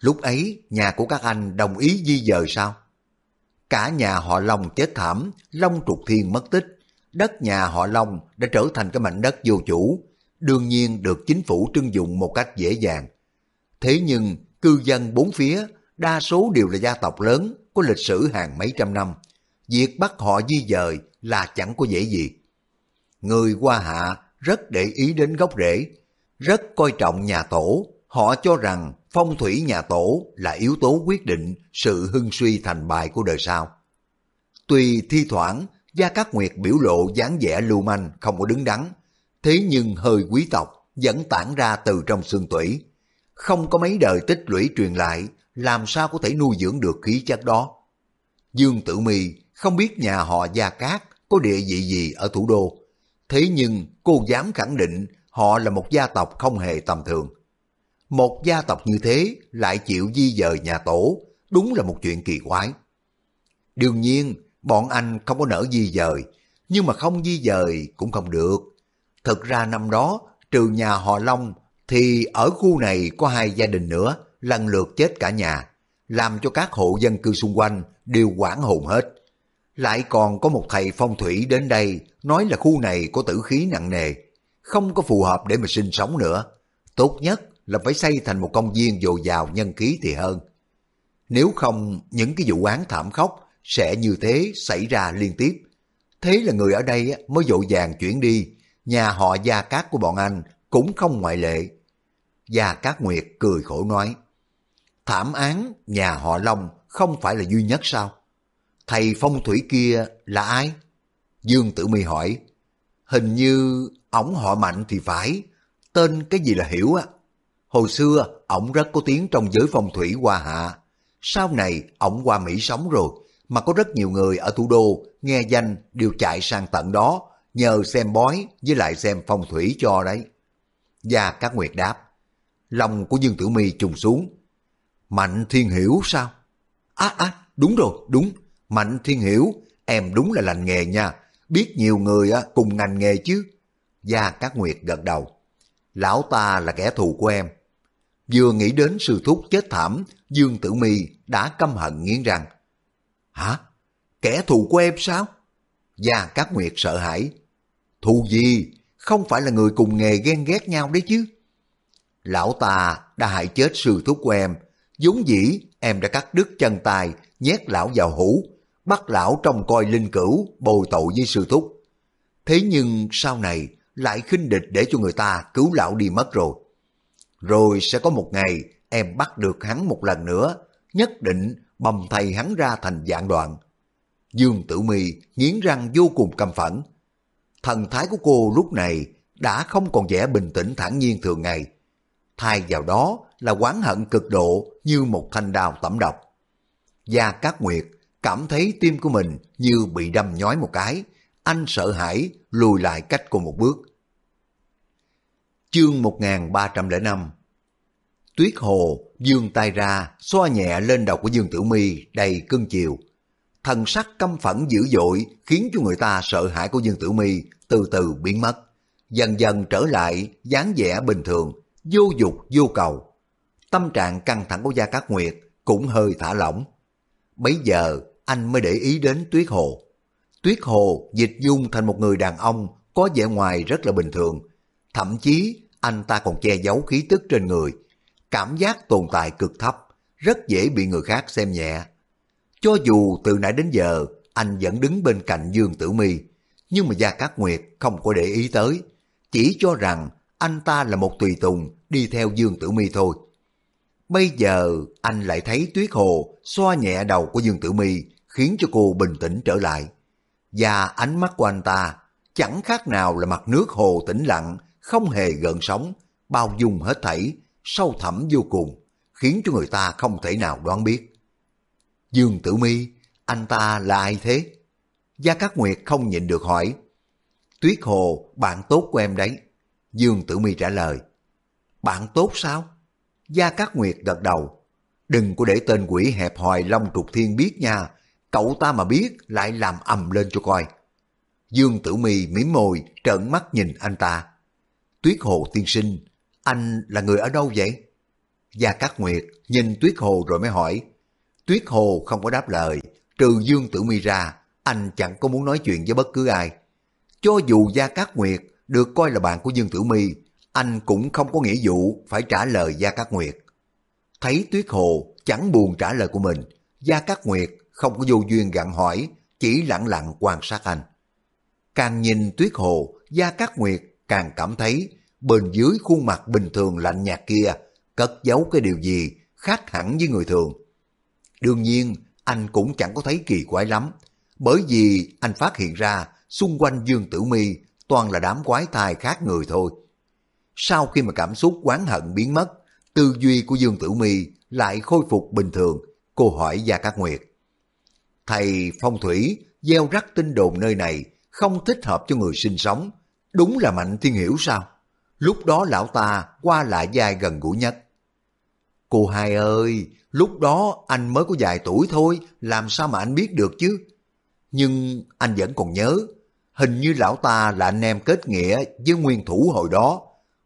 Lúc ấy nhà của các anh đồng ý di dời sao? Cả nhà họ Long chết thảm, Long trục thiên mất tích. Đất nhà họ Long đã trở thành cái mảnh đất vô chủ, đương nhiên được chính phủ trưng dụng một cách dễ dàng. Thế nhưng cư dân bốn phía đa số đều là gia tộc lớn có lịch sử hàng mấy trăm năm. Việc bắt họ di dời là chẳng có dễ gì. Người qua Hạ rất để ý đến gốc rễ, rất coi trọng nhà tổ. Họ cho rằng phong thủy nhà tổ là yếu tố quyết định sự hưng suy thành bại của đời sau. Tuy thi thoảng Gia Cát Nguyệt biểu lộ dáng vẻ lưu manh không có đứng đắn, thế nhưng hơi quý tộc vẫn tản ra từ trong xương tủy. Không có mấy đời tích lũy truyền lại, làm sao có thể nuôi dưỡng được khí chất đó. Dương Tử Mi không biết nhà họ Gia Cát có địa vị gì ở thủ đô, thế nhưng cô dám khẳng định họ là một gia tộc không hề tầm thường. Một gia tộc như thế lại chịu di dời nhà tổ, đúng là một chuyện kỳ quái. Đương nhiên, bọn anh không có nỡ di dời, nhưng mà không di dời cũng không được. Thực ra năm đó, trừ nhà họ Long, thì ở khu này có hai gia đình nữa, lần lượt chết cả nhà, làm cho các hộ dân cư xung quanh đều quảng hồn hết. Lại còn có một thầy phong thủy đến đây nói là khu này có tử khí nặng nề, không có phù hợp để mà sinh sống nữa. Tốt nhất là phải xây thành một công viên dồi dào nhân khí thì hơn. Nếu không, những cái vụ án thảm khốc sẽ như thế xảy ra liên tiếp. Thế là người ở đây mới dội vàng chuyển đi, nhà họ Gia Cát của bọn anh cũng không ngoại lệ. Gia Cát Nguyệt cười khổ nói, thảm án nhà họ Long không phải là duy nhất sao? Thầy phong thủy kia là ai? Dương Tử Mi hỏi, hình như ổng họ mạnh thì phải, tên cái gì là hiểu á. Hồi xưa, ổng rất có tiếng trong giới phong thủy Hoa Hạ. Sau này, ổng qua Mỹ sống rồi, mà có rất nhiều người ở thủ đô nghe danh đều chạy sang tận đó, nhờ xem bói với lại xem phong thủy cho đấy. Và các nguyệt đáp, lòng của Dương Tử Mi trùng xuống. Mạnh Thiên Hiểu sao? À à, đúng rồi, đúng. Mạnh Thiên Hiểu, em đúng là lành nghề nha. Biết nhiều người cùng ngành nghề chứ. Gia Cát Nguyệt gật đầu. Lão ta là kẻ thù của em, Vừa nghĩ đến sư thúc chết thảm, Dương Tử Mi đã căm hận nghiến răng. Hả? Kẻ thù của em sao? Gia Cát Nguyệt sợ hãi. Thù gì? Không phải là người cùng nghề ghen ghét nhau đấy chứ. Lão ta đã hại chết sư thúc của em. vốn dĩ em đã cắt đứt chân tài, nhét lão vào hũ, bắt lão trong coi linh cửu, bồi tội với sư thúc. Thế nhưng sau này lại khinh địch để cho người ta cứu lão đi mất rồi. Rồi sẽ có một ngày em bắt được hắn một lần nữa, nhất định bầm thầy hắn ra thành dạng đoạn. Dương Tử Mi nghiến răng vô cùng căm phẫn. Thần thái của cô lúc này đã không còn vẻ bình tĩnh thản nhiên thường ngày. Thay vào đó là quán hận cực độ như một thanh đao tẩm độc. Gia Cát Nguyệt cảm thấy tim của mình như bị đâm nhói một cái, anh sợ hãi lùi lại cách cô một bước. Chương 1305 Tuyết Hồ dương tay ra, xoa nhẹ lên đầu của Dương Tử Mi đầy cưng chiều. Thần sắc căm phẫn dữ dội khiến cho người ta sợ hãi của Dương Tử Mi từ từ biến mất, dần dần trở lại dáng vẻ bình thường, vô dục vô cầu. Tâm trạng căng thẳng của Gia Cát Nguyệt cũng hơi thả lỏng. Bấy giờ anh mới để ý đến Tuyết Hồ. Tuyết Hồ dịch dung thành một người đàn ông có vẻ ngoài rất là bình thường. Thậm chí anh ta còn che giấu khí tức trên người. Cảm giác tồn tại cực thấp, rất dễ bị người khác xem nhẹ. Cho dù từ nãy đến giờ anh vẫn đứng bên cạnh Dương Tử Mi, nhưng mà Gia Cát Nguyệt không có để ý tới, chỉ cho rằng anh ta là một tùy tùng đi theo Dương Tử Mi thôi. Bây giờ anh lại thấy Tuyết Hồ xoa nhẹ đầu của Dương Tử Mi khiến cho cô bình tĩnh trở lại. Và ánh mắt của anh ta chẳng khác nào là mặt nước hồ tĩnh lặng, không hề gợn sóng, bao dung hết thảy, sâu thẳm vô cùng, khiến cho người ta không thể nào đoán biết. Dương Tử Mi, anh ta là ai thế? Gia Cát Nguyệt không nhịn được hỏi. Tuyết Hồ, bạn tốt của em đấy. Dương Tử Mi trả lời. Bạn tốt sao? Gia Cát Nguyệt gật đầu. Đừng có để tên quỷ hẹp hòi Long Trục Thiên biết nha. Cậu ta mà biết lại làm ầm lên cho coi. Dương Tử Mi mỉm môi, trợn mắt nhìn anh ta. Tuyết Hồ tiên sinh, anh là người ở đâu vậy? Gia Cát Nguyệt nhìn Tuyết Hồ rồi mới hỏi. Tuyết Hồ không có đáp lời, trừ Dương Tử Mi ra, anh chẳng có muốn nói chuyện với bất cứ ai. Cho dù Gia Cát Nguyệt được coi là bạn của Dương Tử Mi, anh cũng không có nghĩa vụ phải trả lời Gia Cát Nguyệt. Thấy Tuyết Hồ chẳng buồn trả lời của mình, Gia Cát Nguyệt không có vô duyên gặn hỏi, chỉ lặng lặng quan sát anh. Càng nhìn Tuyết Hồ, Gia Cát Nguyệt càng cảm thấy bên dưới khuôn mặt bình thường lạnh nhạt kia cất giấu cái điều gì khác hẳn với người thường. Đương nhiên, anh cũng chẳng có thấy kỳ quái lắm, bởi vì anh phát hiện ra xung quanh Dương Tử Mi toàn là đám quái thai khác người thôi. Sau khi mà cảm xúc oán hận biến mất, tư duy của Dương Tử Mi lại khôi phục bình thường, cô hỏi Gia Cát Nguyệt. Thầy phong thủy gieo rắc tinh đồn nơi này không thích hợp cho người sinh sống, đúng là mạnh thiên hiểu sao? Lúc đó lão ta qua lại dài gần gũi nhất. Cô hai ơi, lúc đó anh mới có vài tuổi thôi, làm sao mà anh biết được chứ? Nhưng anh vẫn còn nhớ, hình như lão ta là anh em kết nghĩa với nguyên thủ hồi đó.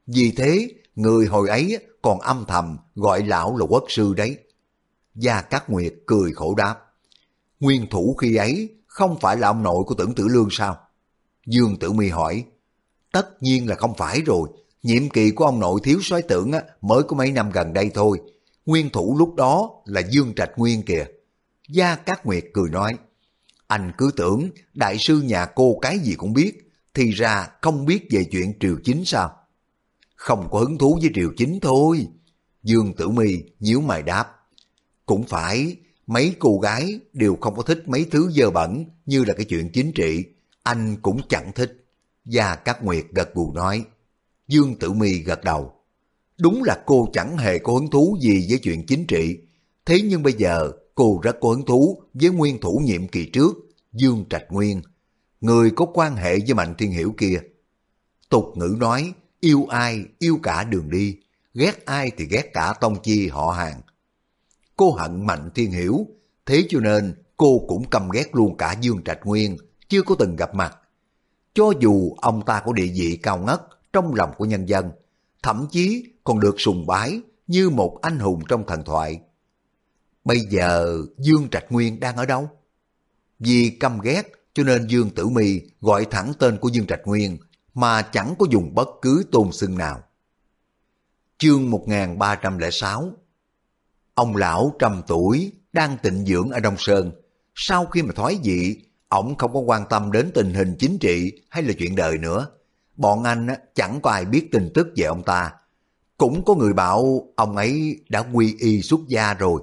Vì thế, người hồi ấy còn âm thầm gọi lão là quốc sư đấy. Gia Cát Nguyệt cười khổ đáp. Nguyên thủ khi ấy không phải là ông nội của tưởng tử lương sao? Dương Tử Mi hỏi. Tất nhiên là không phải rồi. Nhiệm kỳ của ông nội thiếu soái tưởng mới có mấy năm gần đây thôi. Nguyên thủ lúc đó là Dương Trạch Nguyên kìa. Gia Cát Nguyệt cười nói. Anh cứ tưởng đại sư nhà cô cái gì cũng biết, thì ra không biết về chuyện triều chính sao? Không có hứng thú với triều chính thôi. Dương Tử Mi nhíu mày đáp. Cũng phải, mấy cô gái đều không có thích mấy thứ dơ bẩn như là cái chuyện chính trị. Anh cũng chẳng thích. Gia Cát Nguyệt gật gù nói. Dương Tử Mi gật đầu. Đúng là cô chẳng hề có hứng thú gì với chuyện chính trị. Thế nhưng bây giờ cô rất có hứng thú với nguyên thủ nhiệm kỳ trước, Dương Trạch Nguyên, người có quan hệ với Mạnh Thiên Hiểu kia. Tục ngữ nói, yêu ai, yêu cả đường đi, ghét ai thì ghét cả tông chi họ hàng. Cô hận Mạnh Thiên Hiểu, thế cho nên cô cũng căm ghét luôn cả Dương Trạch Nguyên, chưa có từng gặp mặt. Cho dù ông ta có địa vị cao ngất trong lòng của nhân dân, thậm chí còn được sùng bái như một anh hùng trong thần thoại. Bây giờ Dương Trạch Nguyên đang ở đâu? Vì căm ghét cho nên Dương Tử Mi gọi thẳng tên của Dương Trạch Nguyên mà chẳng có dùng bất cứ tôn xưng nào. Chương 1306 Ông lão trăm tuổi đang tịnh dưỡng ở Đông Sơn. Sau khi mà thoái vị, ông không có quan tâm đến tình hình chính trị hay là chuyện đời nữa. Bọn anh chẳng có ai biết tin tức về ông ta. Cũng có người bảo ông ấy đã quy y xuất gia rồi.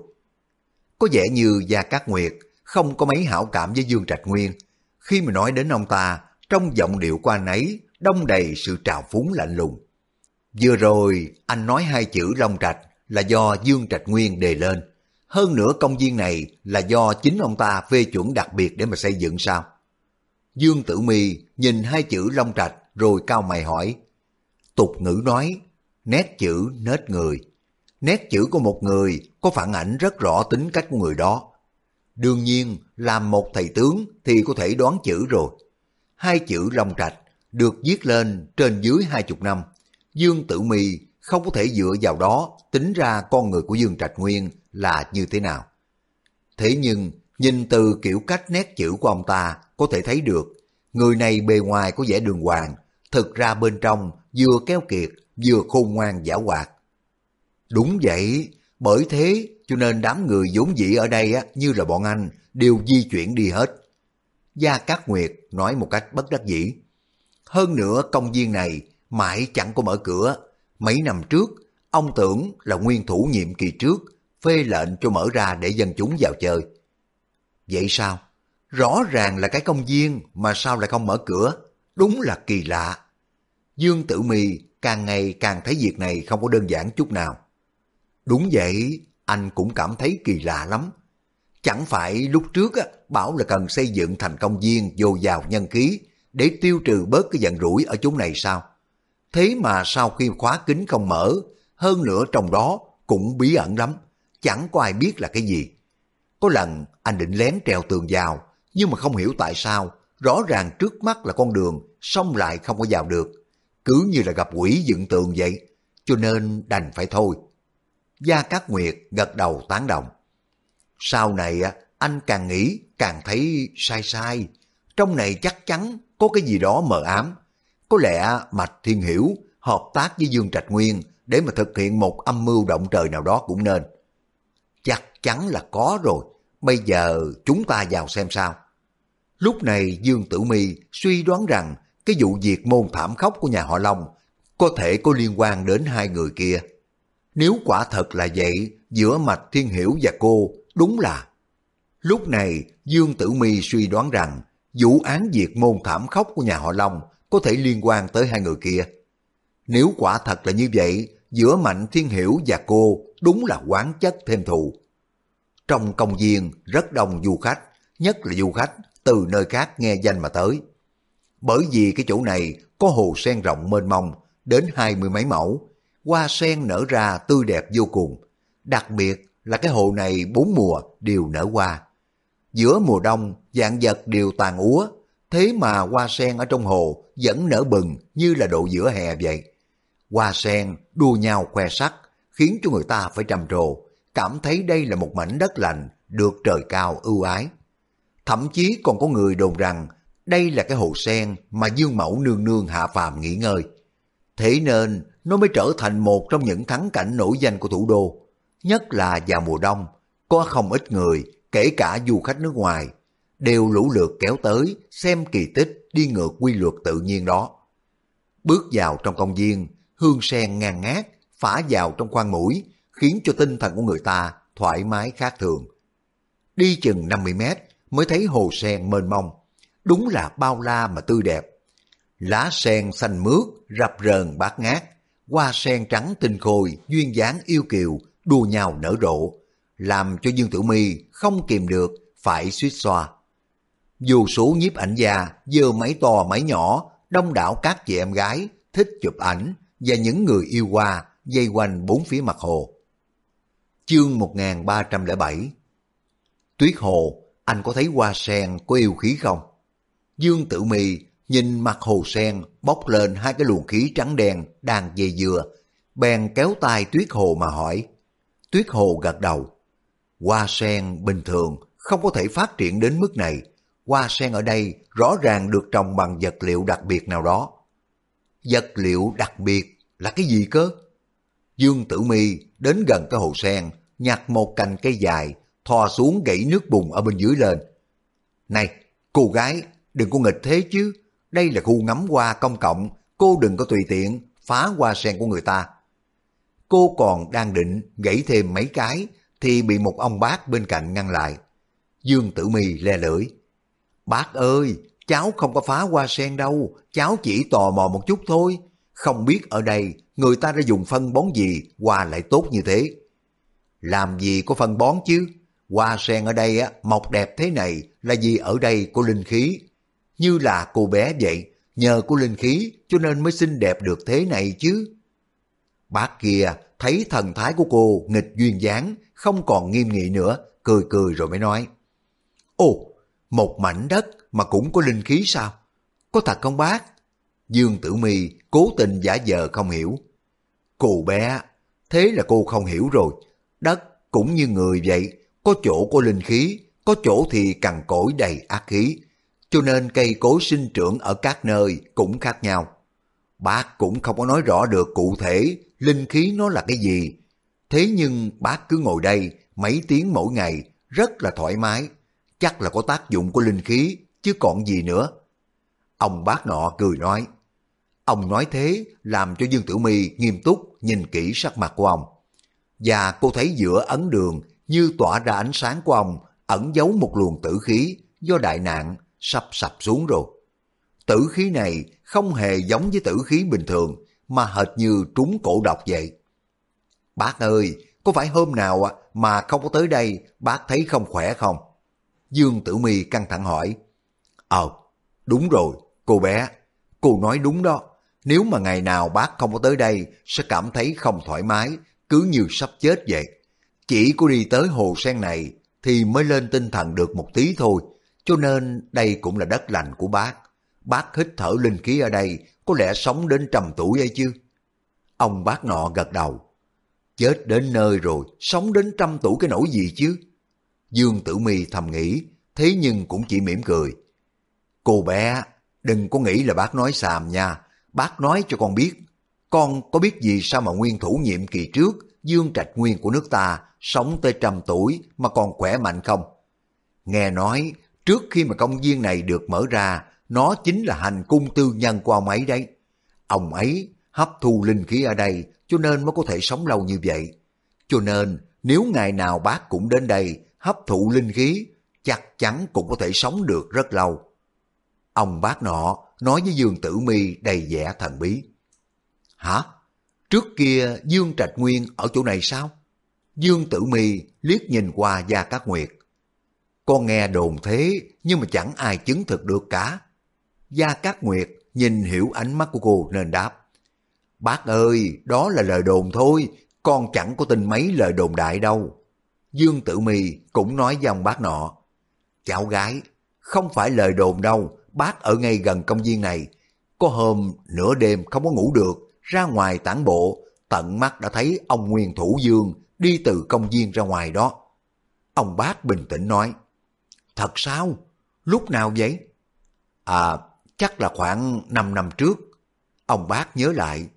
Có vẻ như Gia Cát Nguyệt không có mấy hảo cảm với Dương Trạch Nguyên. Khi mà nói đến ông ta, trong giọng điệu của anh ấy đông đầy sự trào phúng lạnh lùng. Vừa rồi anh nói hai chữ Long Trạch là do Dương Trạch Nguyên đề lên. Hơn nữa công viên này là do chính ông ta phê chuẩn đặc biệt để mà xây dựng sao? Dương Tử Mi nhìn hai chữ Long Trạch rồi cao mày hỏi. Tục ngữ nói, nét chữ nết người. Nét chữ của một người có phản ảnh rất rõ tính cách của người đó. Đương nhiên, làm một thầy tướng thì có thể đoán chữ rồi. Hai chữ Long Trạch được viết lên trên dưới hai chục năm. Dương Tử Mi không có thể dựa vào đó tính ra con người của Dương Trạch Nguyên là như thế nào. Thế nhưng, nhìn từ kiểu cách nét chữ của ông ta có thể thấy được, người này bề ngoài có vẻ đường hoàng, thực ra bên trong vừa keo kiệt, vừa khôn ngoan giả hoạt. Đúng vậy, bởi thế cho nên đám người vốn dĩ ở đây á, như là bọn anh đều di chuyển đi hết. Gia Cát Nguyệt nói một cách bất đắc dĩ. Hơn nữa công viên này mãi chẳng có mở cửa. Mấy năm trước, ông tưởng là nguyên thủ nhiệm kỳ trước phê lệnh cho mở ra để dân chúng vào chơi. Vậy sao? Rõ ràng là cái công viên mà sao lại không mở cửa? Đúng là kỳ lạ. Dương Tử Mi càng ngày càng thấy việc này không có đơn giản chút nào. Đúng vậy, anh cũng cảm thấy kỳ lạ lắm. Chẳng phải lúc trước á, bảo là cần xây dựng thành công viên dồi dào nhân khí để tiêu trừ bớt cái giận rủi ở chỗ này sao? Thế mà sau khi khóa kính không mở, hơn nữa trong đó cũng bí ẩn lắm, chẳng có ai biết là cái gì. Có lần anh định lén trèo tường vào, nhưng mà không hiểu tại sao, rõ ràng trước mắt là con đường, xong lại không có vào được. Cứ như là gặp quỷ dựng tường vậy, cho nên đành phải thôi. Gia Cát Nguyệt gật đầu tán đồng. Sau này anh càng nghĩ càng thấy sai sai. Trong này chắc chắn có cái gì đó mờ ám. Có lẽ Mạch Thiên Hiểu hợp tác với Dương Trạch Nguyên để mà thực hiện một âm mưu động trời nào đó cũng nên. Chắc chắn là có rồi. Bây giờ chúng ta vào xem sao. Lúc này Dương Tử Mi suy đoán rằng cái vụ diệt môn thảm khốc của nhà họ Long có thể có liên quan đến hai người kia. Nếu quả thật là vậy, giữa Mạch Thiên Hiểu và cô đúng là... Lúc này, Dương Tử Mi suy đoán rằng vụ án diệt môn thảm khốc của nhà họ Long có thể liên quan tới hai người kia. Nếu quả thật là như vậy, giữa Mạnh Thiên Hiểu và cô đúng là quán chất thêm thù. Trong công viên rất đông du khách, nhất là du khách từ nơi khác nghe danh mà tới. Bởi vì cái chỗ này có hồ sen rộng mênh mông, đến hai mươi mấy mẫu, hoa sen nở ra tươi đẹp vô cùng. Đặc biệt là cái hồ này bốn mùa đều nở hoa. Giữa mùa đông, dạng vật đều tàn úa, thế mà hoa sen ở trong hồ vẫn nở bừng như là độ giữa hè vậy. Hoa sen đua nhau khoe sắc, khiến cho người ta phải trầm trồ, cảm thấy đây là một mảnh đất lành, được trời cao ưu ái. Thậm chí còn có người đồn rằng đây là cái hồ sen mà Dương Mẫu nương nương hạ phàm nghỉ ngơi. Thế nên nó mới trở thành một trong những thắng cảnh nổi danh của thủ đô. Nhất là vào mùa đông, có không ít người, kể cả du khách nước ngoài, đều lũ lượt kéo tới xem kỳ tích đi ngược quy luật tự nhiên đó. Bước vào trong công viên, hương sen ngang ngát, phả vào trong khoang mũi, khiến cho tinh thần của người ta thoải mái khác thường. Đi chừng 50 mét mới thấy hồ sen mênh mông, đúng là bao la mà tươi đẹp. Lá sen xanh mướt, rập rờn bát ngát, hoa sen trắng tinh khôi, duyên dáng yêu kiều, đua nhau nở rộ, làm cho Dương Tử Mi không kìm được, phải suýt xoa. Dù số nhiếp ảnh gia, dơ máy to máy nhỏ, đông đảo các chị em gái, thích chụp ảnh và những người yêu hoa dây quanh bốn phía mặt hồ. Chương 1307 Tuyết hồ, anh có thấy hoa sen có yêu khí không? Dương Tử mì nhìn mặt hồ sen bốc lên hai cái luồng khí trắng đen đang dây dừa, bèn kéo tay Tuyết Hồ mà hỏi. Tuyết Hồ gật đầu. Hoa sen bình thường không có thể phát triển đến mức này. Hoa sen ở đây rõ ràng được trồng bằng vật liệu đặc biệt nào đó. Vật liệu đặc biệt là cái gì cơ? Dương Tử Mi đến gần cái hồ sen, nhặt một cành cây dài, thò xuống gãy nước bùn ở bên dưới lên. Này, cô gái, đừng có nghịch thế chứ. Đây là khu ngắm hoa công cộng, cô đừng có tùy tiện phá hoa sen của người ta. Cô còn đang định gãy thêm mấy cái thì bị một ông bác bên cạnh ngăn lại. Dương Tử Mi le lưỡi. Bác ơi, cháu không có phá hoa sen đâu, cháu chỉ tò mò một chút thôi. Không biết ở đây người ta đã dùng phân bón gì hoa lại tốt như thế. Làm gì có phân bón chứ? Hoa sen ở đây á, mọc đẹp thế này là vì ở đây có linh khí. Như là cô bé vậy, nhờ có linh khí cho nên mới xinh đẹp được thế này chứ. Bác kia thấy thần thái của cô nghịch duyên dáng, không còn nghiêm nghị nữa, cười cười rồi mới nói. Ồ, một mảnh đất mà cũng có linh khí sao? Có thật không bác? Dương Tử Mi cố tình giả vờ không hiểu. Cô bé, thế là cô không hiểu rồi. Đất cũng như người vậy, có chỗ có linh khí, có chỗ thì cằn cỗi đầy ác khí. Cho nên cây cối sinh trưởng ở các nơi cũng khác nhau. Bác cũng không có nói rõ được cụ thể linh khí nó là cái gì. Thế nhưng bác cứ ngồi đây mấy tiếng mỗi ngày rất là thoải mái. Chắc là có tác dụng của linh khí chứ còn gì nữa. Ông bác nọ cười nói. Ông nói thế làm cho Dương Tử Mi nghiêm túc nhìn kỹ sắc mặt của ông. Và cô thấy giữa ấn đường như tỏa ra ánh sáng của ông ẩn giấu một luồng tử khí do đại nạn sắp sập xuống rồi. Tử khí này không hề giống với tử khí bình thường mà hệt như trúng cổ độc vậy. Bác ơi, có phải hôm nào mà không có tới đây bác thấy không khỏe không? Dương Tử Mi căng thẳng hỏi. Ờ, đúng rồi, cô bé, cô nói đúng đó. Nếu mà ngày nào bác không có tới đây sẽ cảm thấy không thoải mái, cứ như sắp chết vậy. Chỉ có đi tới hồ sen này thì mới lên tinh thần được một tí thôi, cho nên đây cũng là đất lành của bác. Bác hít thở linh khí ở đây có lẽ sống đến trăm tuổi ấy chứ. Ông bác nọ gật đầu. Chết đến nơi rồi, sống đến trăm tuổi cái nỗi gì chứ? Dương Tử Mi thầm nghĩ, thế nhưng cũng chỉ mỉm cười. Cô bé, đừng có nghĩ là bác nói xàm nha. Bác nói cho con biết, con có biết gì sao mà nguyên thủ nhiệm kỳ trước, Dương Trạch Nguyên của nước ta, sống tới trăm tuổi mà còn khỏe mạnh không? Nghe nói, trước khi mà công viên này được mở ra, nó chính là hành cung tư nhân của ông ấy đấy. Ông ấy hấp thu linh khí ở đây cho nên mới có thể sống lâu như vậy. Cho nên nếu ngày nào bác cũng đến đây hấp thụ linh khí, chắc chắn cũng có thể sống được rất lâu. Ông bác nọ nói với Dương Tử Mi đầy vẻ thần bí. Hả? Trước kia Dương Trạch Nguyên ở chỗ này sao? Dương Tử Mi liếc nhìn qua Gia Cát Nguyệt. Con nghe đồn thế nhưng mà chẳng ai chứng thực được cả. Gia Cát Nguyệt nhìn hiểu ánh mắt của cô nên đáp. Bác ơi, đó là lời đồn thôi, con chẳng có tin mấy lời đồn đại đâu. Dương Tử Mi cũng nói với ông bác nọ. Cháu gái, không phải lời đồn đâu, bác ở ngay gần công viên này. Có hôm nửa đêm không có ngủ được, ra ngoài tản bộ, tận mắt đã thấy ông Nguyên Thủ Dương đi từ công viên ra ngoài đó. Ông bác bình tĩnh nói, Thật sao? Lúc nào vậy? À, chắc là khoảng 5 năm trước. Ông bác nhớ lại,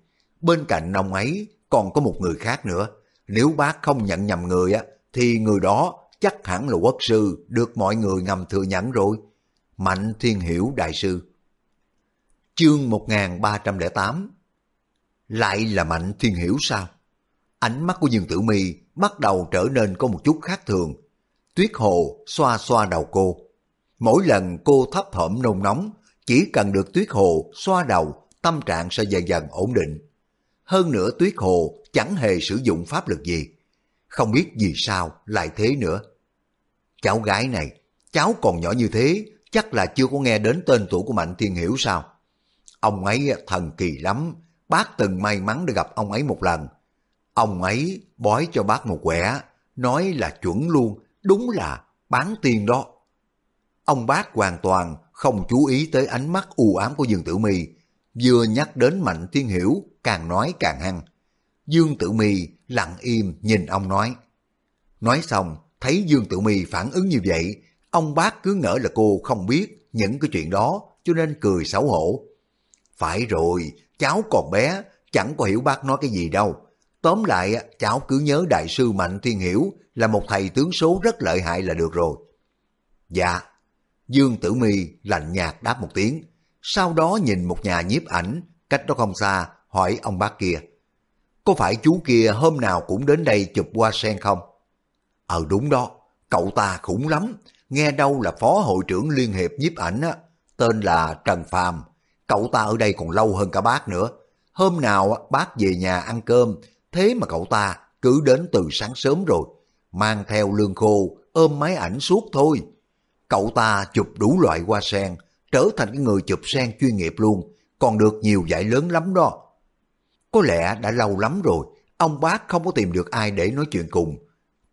bên cạnh ông ấy còn có một người khác nữa. Nếu bác không nhận nhầm người á, thì người đó chắc hẳn là quốc sư được mọi người ngầm thừa nhận rồi. Mạnh Thiên Hiểu Đại Sư Chương 1308 Lại là Mạnh Thiên Hiểu sao? Ánh mắt của Dương Tử Mi bắt đầu trở nên có một chút khác thường. Tuyết Hồ xoa xoa đầu cô. Mỗi lần cô thấp thỏm nôn nóng, chỉ cần được Tuyết Hồ xoa đầu, tâm trạng sẽ dần dần ổn định. Hơn nữa Tuyết Hồ chẳng hề sử dụng pháp lực gì. Không biết vì sao lại thế nữa. Cháu gái này, cháu còn nhỏ như thế, chắc là chưa có nghe đến tên tuổi của Mạnh Thiên Hiểu sao? Ông ấy thần kỳ lắm, bác từng may mắn được gặp ông ấy một lần. Ông ấy bói cho bác một quẻ, nói là chuẩn luôn, đúng là bán tiền đó. Ông bác hoàn toàn không chú ý tới ánh mắt u ám của Dương Tử Mi, vừa nhắc đến Mạnh Thiên Hiểu, càng nói càng hăng. Dương Tử Mi lặng im nhìn ông nói. Nói xong, thấy Dương Tử Mi phản ứng như vậy, ông bác cứ ngỡ là cô không biết những cái chuyện đó, cho nên cười xấu hổ. Phải rồi, cháu còn bé, chẳng có hiểu bác nói cái gì đâu. Tóm lại, cháu cứ nhớ Đại sư Mạnh Thiên Hiểu là một thầy tướng số rất lợi hại là được rồi. Dạ. Dương Tử Mi lạnh nhạt đáp một tiếng, sau đó nhìn một nhà nhiếp ảnh, cách đó không xa, hỏi ông bác kia. Có phải chú kia hôm nào cũng đến đây chụp hoa sen không? Ờ đúng đó, cậu ta khủng lắm, nghe đâu là phó hội trưởng liên hiệp nhiếp ảnh á, tên là Trần Phàm. Cậu ta ở đây còn lâu hơn cả bác nữa. Hôm nào bác về nhà ăn cơm, thế mà cậu ta cứ đến từ sáng sớm rồi, mang theo lương khô, ôm máy ảnh suốt thôi. Cậu ta chụp đủ loại hoa sen, trở thành cái người chụp sen chuyên nghiệp luôn, còn được nhiều giải lớn lắm đó. Có lẽ đã lâu lắm rồi, ông bác không có tìm được ai để nói chuyện cùng.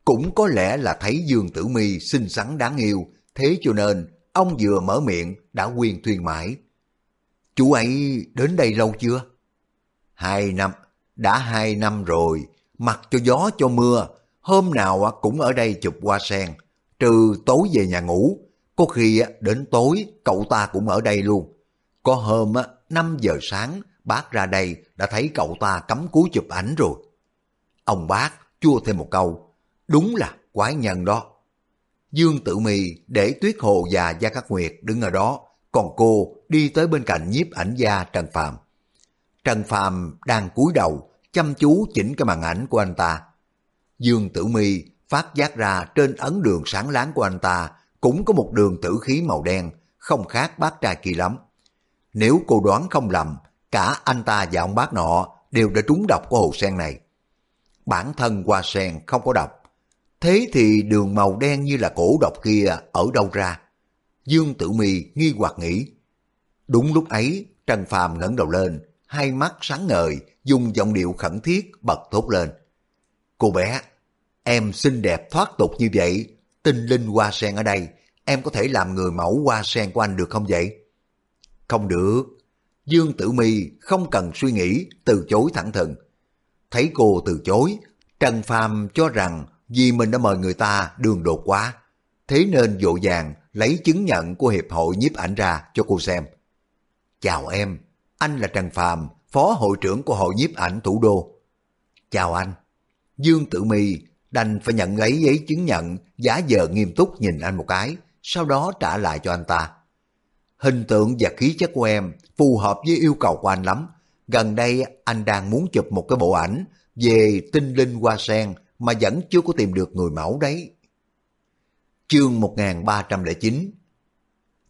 Cũng có lẽ là thấy Dương Tử Mi xinh xắn đáng yêu, thế cho nên ông vừa mở miệng đã quyên thuyên mãi. Chú ấy đến đây lâu chưa? Hai năm, đã hai năm rồi, mặc cho gió cho mưa, hôm nào cũng ở đây chụp hoa sen, trừ tối về nhà ngủ, có khi đến tối cậu ta cũng ở đây luôn. Có hôm 5 giờ sáng bác ra đây đã thấy cậu ta cắm cúi chụp ảnh rồi. Ông bác chua thêm một câu, đúng là quái nhân đó. Dương Tử Mì để Tuyết Hồ và Gia Cát Nguyệt đứng ở đó, còn cô đi tới bên cạnh nhiếp ảnh gia Trần Phàm. Trần Phàm đang cúi đầu, chăm chú chỉnh cái màn ảnh của anh ta. Dương Tử Mi phát giác ra trên ấn đường sáng láng của anh ta cũng có một đường tử khí màu đen, không khác bác trai kỳ lắm. Nếu cô đoán không lầm, cả anh ta và ông bác nọ đều đã trúng độc của hồ sen này. Bản thân hoa sen không có độc. Thế thì đường màu đen như là cổ độc kia ở đâu ra? Dương Tử Mi nghi hoặc nghĩ. Đúng lúc ấy, Trần Phàm ngẩng đầu lên, hai mắt sáng ngời, dùng giọng điệu khẩn thiết bật thốt lên. Cô bé, em xinh đẹp thoát tục như vậy, tinh linh hoa sen ở đây, em có thể làm người mẫu hoa sen của anh được không vậy? Không được. Dương Tử Mi không cần suy nghĩ, từ chối thẳng thừng. Thấy cô từ chối, Trần Phàm cho rằng vì mình đã mời người ta đường đột quá, thế nên dỗ vàng lấy chứng nhận của Hiệp hội nhiếp ảnh ra cho cô xem. Chào em, anh là Trần Phàm, phó hội trưởng của hội nhiếp ảnh thủ đô. Chào anh. Dương Tử Mi đành phải nhận lấy giấy chứng nhận, giả vờ nghiêm túc nhìn anh một cái, sau đó trả lại cho anh ta. Hình tượng và khí chất của em phù hợp với yêu cầu của anh lắm. Gần đây anh đang muốn chụp một cái bộ ảnh về tinh linh hoa sen mà vẫn chưa có tìm được người mẫu đấy. Chương 1309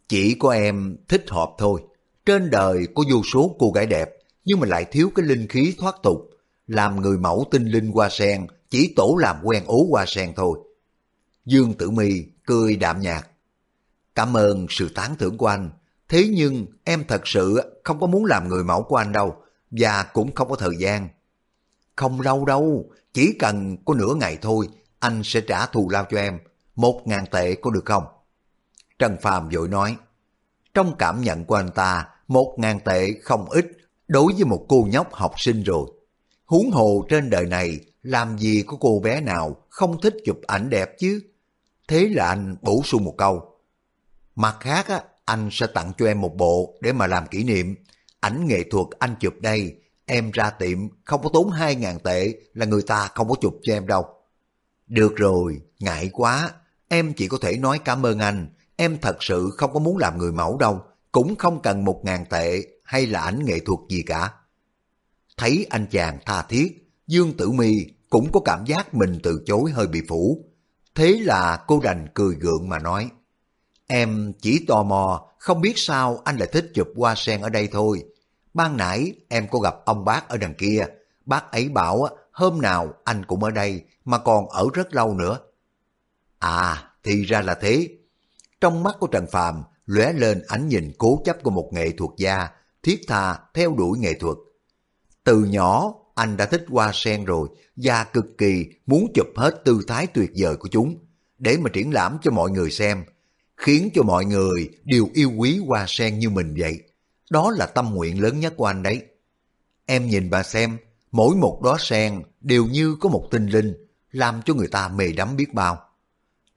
Chỉ có em thích hợp thôi. Trên đời có vô số cô gái đẹp, nhưng mà lại thiếu cái linh khí thoát tục. Làm người mẫu tinh linh hoa sen, chỉ tổ làm quen ố hoa sen thôi. Dương Tử Mi cười đạm nhạt. Cảm ơn sự tán thưởng của anh. Thế nhưng em thật sự không có muốn làm người mẫu của anh đâu, và cũng không có thời gian. Không lâu đâu, chỉ cần có nửa ngày thôi, anh sẽ trả thù lao cho em. Một ngàn tệ có được không? Trần Phàm vội nói. Trong cảm nhận của anh ta, một ngàn tệ không ít đối với một cô nhóc học sinh rồi. Huống hồ trên đời này, làm gì có cô bé nào không thích chụp ảnh đẹp chứ? Thế là anh bổ sung một câu. Mặt khác, á, anh sẽ tặng cho em một bộ để mà làm kỷ niệm. Ảnh nghệ thuật anh chụp đây, em ra tiệm không có tốn 2 ngàn tệ là người ta không có chụp cho em đâu. Được rồi, ngại quá, em chỉ có thể nói cảm ơn anh, em thật sự không có muốn làm người mẫu đâu cũng không cần một ngàn tệ hay là ảnh nghệ thuật gì cả. Thấy anh chàng tha thiết, Dương Tử Mi cũng có cảm giác mình từ chối hơi bị phủ. Thế là cô đành cười gượng mà nói, Em chỉ tò mò, không biết sao anh lại thích chụp hoa sen ở đây thôi. Ban nãy em có gặp ông bác ở đằng kia, bác ấy bảo hôm nào anh cũng ở đây mà còn ở rất lâu nữa. À, thì ra là thế. Trong mắt của Trần Phàm lóe lên ánh nhìn cố chấp của một nghệ thuật gia, thiết tha theo đuổi nghệ thuật. Từ nhỏ, anh đã thích hoa sen rồi và cực kỳ muốn chụp hết tư thái tuyệt vời của chúng để mà triển lãm cho mọi người xem, khiến cho mọi người đều yêu quý hoa sen như mình vậy. Đó là tâm nguyện lớn nhất của anh đấy. Em nhìn bà xem, mỗi một đóa sen đều như có một tinh linh, làm cho người ta mê đắm biết bao.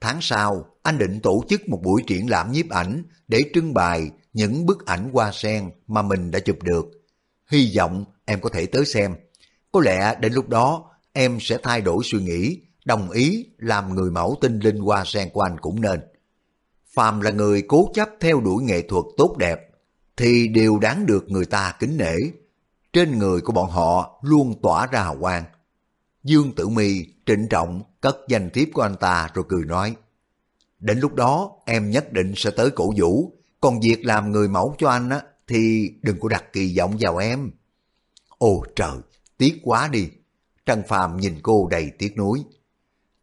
Tháng sau, anh định tổ chức một buổi triển lãm nhiếp ảnh để trưng bày những bức ảnh hoa sen mà mình đã chụp được. Hy vọng em có thể tới xem. Có lẽ đến lúc đó em sẽ thay đổi suy nghĩ, đồng ý làm người mẫu tinh linh hoa sen của anh cũng nên. Phàm là người cố chấp theo đuổi nghệ thuật tốt đẹp, thì đều đáng được người ta kính nể. Trên người của bọn họ luôn tỏa ra hào quang. Dương Tử Mi trịnh trọng cất danh thiếp của anh ta rồi cười nói Đến lúc đó em nhất định sẽ tới cổ vũ, còn việc làm người mẫu cho anh á, thì đừng có đặt kỳ vọng vào em. Ồ trời, tiếc quá đi. Trần Phàm nhìn cô đầy tiếc nuối.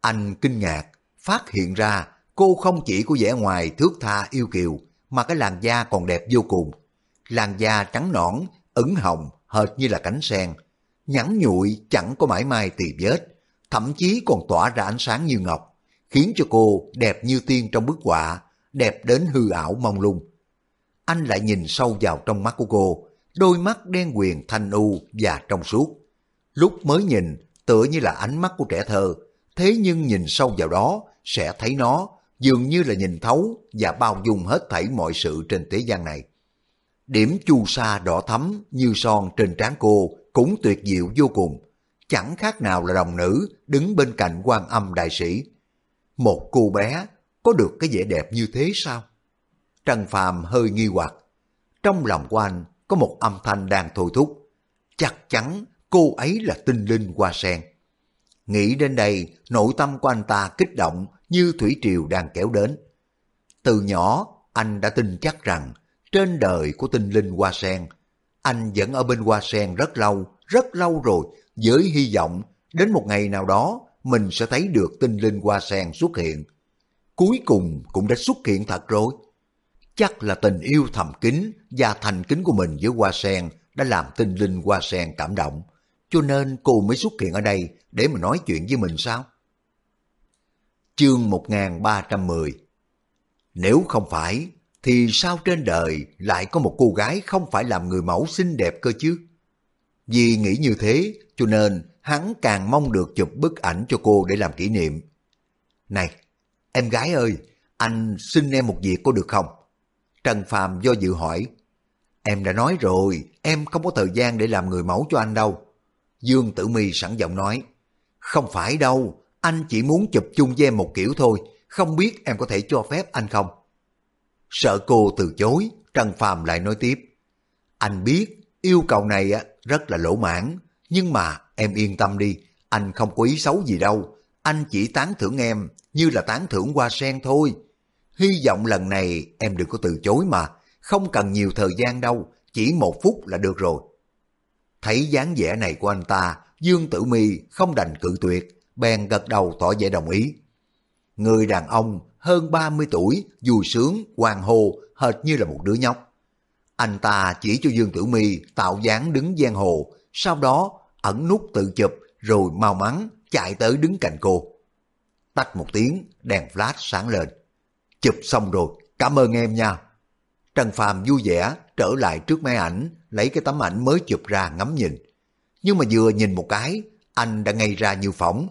Anh kinh ngạc, phát hiện ra cô không chỉ có vẻ ngoài thước tha yêu kiều, mà cái làn da còn đẹp vô cùng. Làn da trắng nõn, ửng hồng, hệt như là cánh sen. Nhẵn nhụi chẳng có mãi mai tì vết, thậm chí còn tỏa ra ánh sáng như ngọc, khiến cho cô đẹp như tiên trong bức họa, đẹp đến hư ảo mong lung. Anh lại nhìn sâu vào trong mắt của cô, đôi mắt đen quyền thanh u và trong suốt. Lúc mới nhìn, tựa như là ánh mắt của trẻ thơ, thế nhưng nhìn sâu vào đó sẽ thấy nó dường như là nhìn thấu và bao dung hết thảy mọi sự trên thế gian này. Điểm chu sa đỏ thắm như son trên trán cô cũng tuyệt diệu vô cùng, chẳng khác nào là đồng nữ đứng bên cạnh quan âm đại sĩ. Một cô bé có được cái vẻ đẹp như thế sao? Trần Phàm hơi nghi hoặc. Trong lòng của anh có một âm thanh đang thôi thúc. Chắc chắn cô ấy là tinh linh hoa sen. Nghĩ đến đây, nội tâm của anh ta kích động như thủy triều đang kéo đến. Từ nhỏ, anh đã tin chắc rằng trên đời của tinh linh hoa sen, anh vẫn ở bên hoa sen rất lâu, rất lâu rồi, với hy vọng đến một ngày nào đó mình sẽ thấy được tinh linh hoa sen xuất hiện. Cuối cùng cũng đã xuất hiện thật rồi. Chắc là tình yêu thầm kín và thành kính của mình với hoa sen đã làm tinh linh hoa sen cảm động, cho nên cô mới xuất hiện ở đây để mà nói chuyện với mình sao? Chương 1310 Nếu không phải, thì sao trên đời lại có một cô gái không phải làm người mẫu xinh đẹp cơ chứ? Vì nghĩ như thế, cho nên hắn càng mong được chụp bức ảnh cho cô để làm kỷ niệm. Này, em gái ơi, anh xin em một việc có được không? Trần Phàm do dự hỏi. Em đã nói rồi, em không có thời gian để làm người mẫu cho anh đâu. Dương Tử Mi sẵn giọng nói. Không phải đâu, anh chỉ muốn chụp chung với em một kiểu thôi, không biết em có thể cho phép anh không? Sợ cô từ chối, Trần Phàm lại nói tiếp. Anh biết yêu cầu này rất là lỗ mãn, nhưng mà em yên tâm đi, anh không có ý xấu gì đâu. Anh chỉ tán thưởng em như là tán thưởng hoa sen thôi. Hy vọng lần này em đừng có từ chối mà, không cần nhiều thời gian đâu, chỉ một phút là được rồi. Thấy dáng vẻ này của anh ta, Dương Tử Mi không đành cự tuyệt, bèn gật đầu tỏ vẻ đồng ý. Người đàn ông hơn 30 tuổi, vui sướng, hoàng hồ, hệt như là một đứa nhóc. Anh ta chỉ cho Dương Tử Mi tạo dáng đứng giang hồ, sau đó ẩn nút tự chụp rồi mau mắn chạy tới đứng cạnh cô. Tách một tiếng, đèn flash sáng lên. Chụp xong rồi, cảm ơn em nha. Trần Phàm vui vẻ trở lại trước máy ảnh, lấy cái tấm ảnh mới chụp ra ngắm nhìn. Nhưng mà vừa nhìn một cái, anh đã ngay ra như phỏng,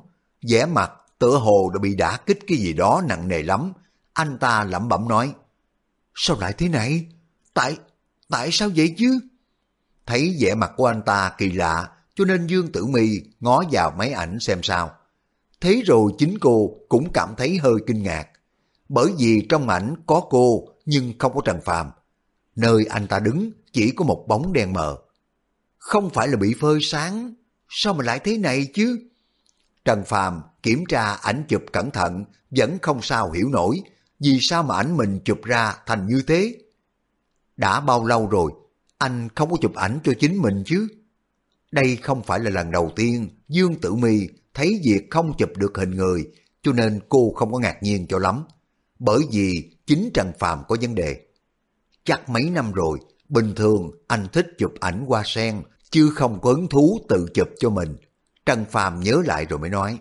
vẻ mặt tựa hồ đã bị đả kích cái gì đó nặng nề lắm. Anh ta lẩm bẩm nói, sao lại thế này? Tại, tại sao vậy chứ? Thấy vẻ mặt của anh ta kỳ lạ, cho nên Dương Tử Mi ngó vào máy ảnh xem sao. Thế rồi chính cô cũng cảm thấy hơi kinh ngạc, bởi vì trong ảnh có cô nhưng không có Trần Phàm. Nơi anh ta đứng chỉ có một bóng đen mờ. Không phải là bị phơi sáng, sao mà lại thế này chứ? Trần Phàm kiểm tra ảnh chụp cẩn thận vẫn không sao hiểu nổi vì sao mà ảnh mình chụp ra thành như thế. Đã bao lâu rồi anh không có chụp ảnh cho chính mình chứ? Đây không phải là lần đầu tiên Dương Tử Mi thấy việc không chụp được hình người cho nên cô không có ngạc nhiên cho lắm. Bởi vì chính Trần Phàm có vấn đề. Chắc mấy năm rồi, bình thường anh thích chụp ảnh hoa sen chứ không có hứng thú tự chụp cho mình. Trần Phàm nhớ lại rồi mới nói.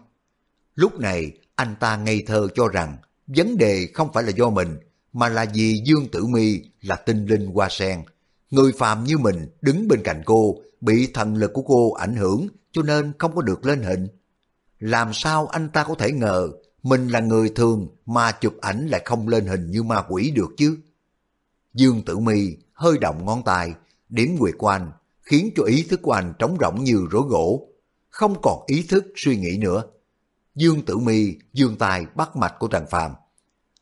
Lúc này anh ta ngây thơ cho rằng vấn đề không phải là do mình mà là vì Dương Tử Mi là tinh linh hoa sen. Người phàm như mình đứng bên cạnh cô bị thần lực của cô ảnh hưởng cho nên không có được lên hình. Làm sao anh ta có thể ngờ mình là người thường mà chụp ảnh lại không lên hình như ma quỷ được chứ? Dương Tử Mi hơi động ngón tay, điểm quyệt của anh, khiến cho ý thức của anh trống rỗng như rối gỗ, không còn ý thức suy nghĩ nữa. Dương Tử Mi dương tay bắt mạch của Trần Phàm,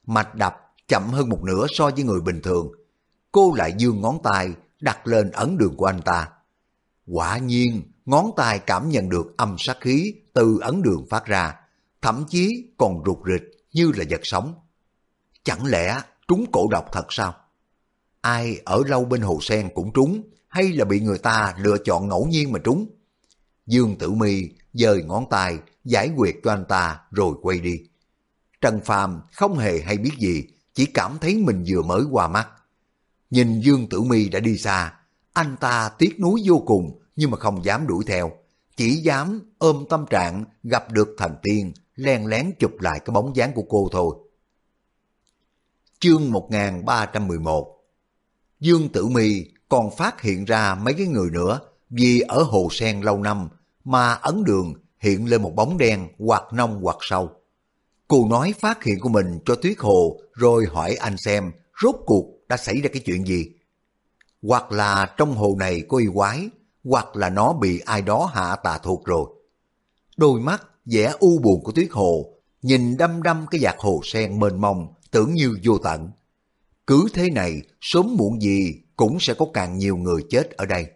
mạch đập chậm hơn một nửa so với người bình thường. Cô lại dương ngón tay đặt lên ấn đường của anh ta. Quả nhiên, ngón tay cảm nhận được âm sát khí từ ấn đường phát ra, thậm chí còn rụt rịch như là vật sống. Chẳng lẽ trúng cổ độc thật sao? Ai ở lâu bên hồ sen cũng trúng, hay là bị người ta lựa chọn ngẫu nhiên mà trúng? Dương Tử Mi giơ ngón tay giải quyết cho anh ta rồi quay đi. Trần Phàm không hề hay biết gì, chỉ cảm thấy mình vừa mới qua mắt. Nhìn Dương Tử Mi đã đi xa, anh ta tiếc nuối vô cùng nhưng mà không dám đuổi theo, chỉ dám ôm tâm trạng gặp được thần tiên len lén chụp lại cái bóng dáng của cô thôi. Chương 1311 Dương Tử Mi còn phát hiện ra mấy cái người nữa vì ở hồ sen lâu năm mà ấn đường hiện lên một bóng đen hoặc nông hoặc sâu. Cô nói phát hiện của mình cho Tuyết Hồ rồi hỏi anh xem rốt cuộc đã xảy ra cái chuyện gì. Hoặc là trong hồ này có y quái, hoặc là nó bị ai đó hạ tà thuộc rồi. Đôi mắt vẻ u buồn của Tuyết Hồ nhìn đăm đăm cái giạc hồ sen mênh mông tưởng như vô tận. Cứ thế này, sớm muộn gì cũng sẽ có càng nhiều người chết ở đây.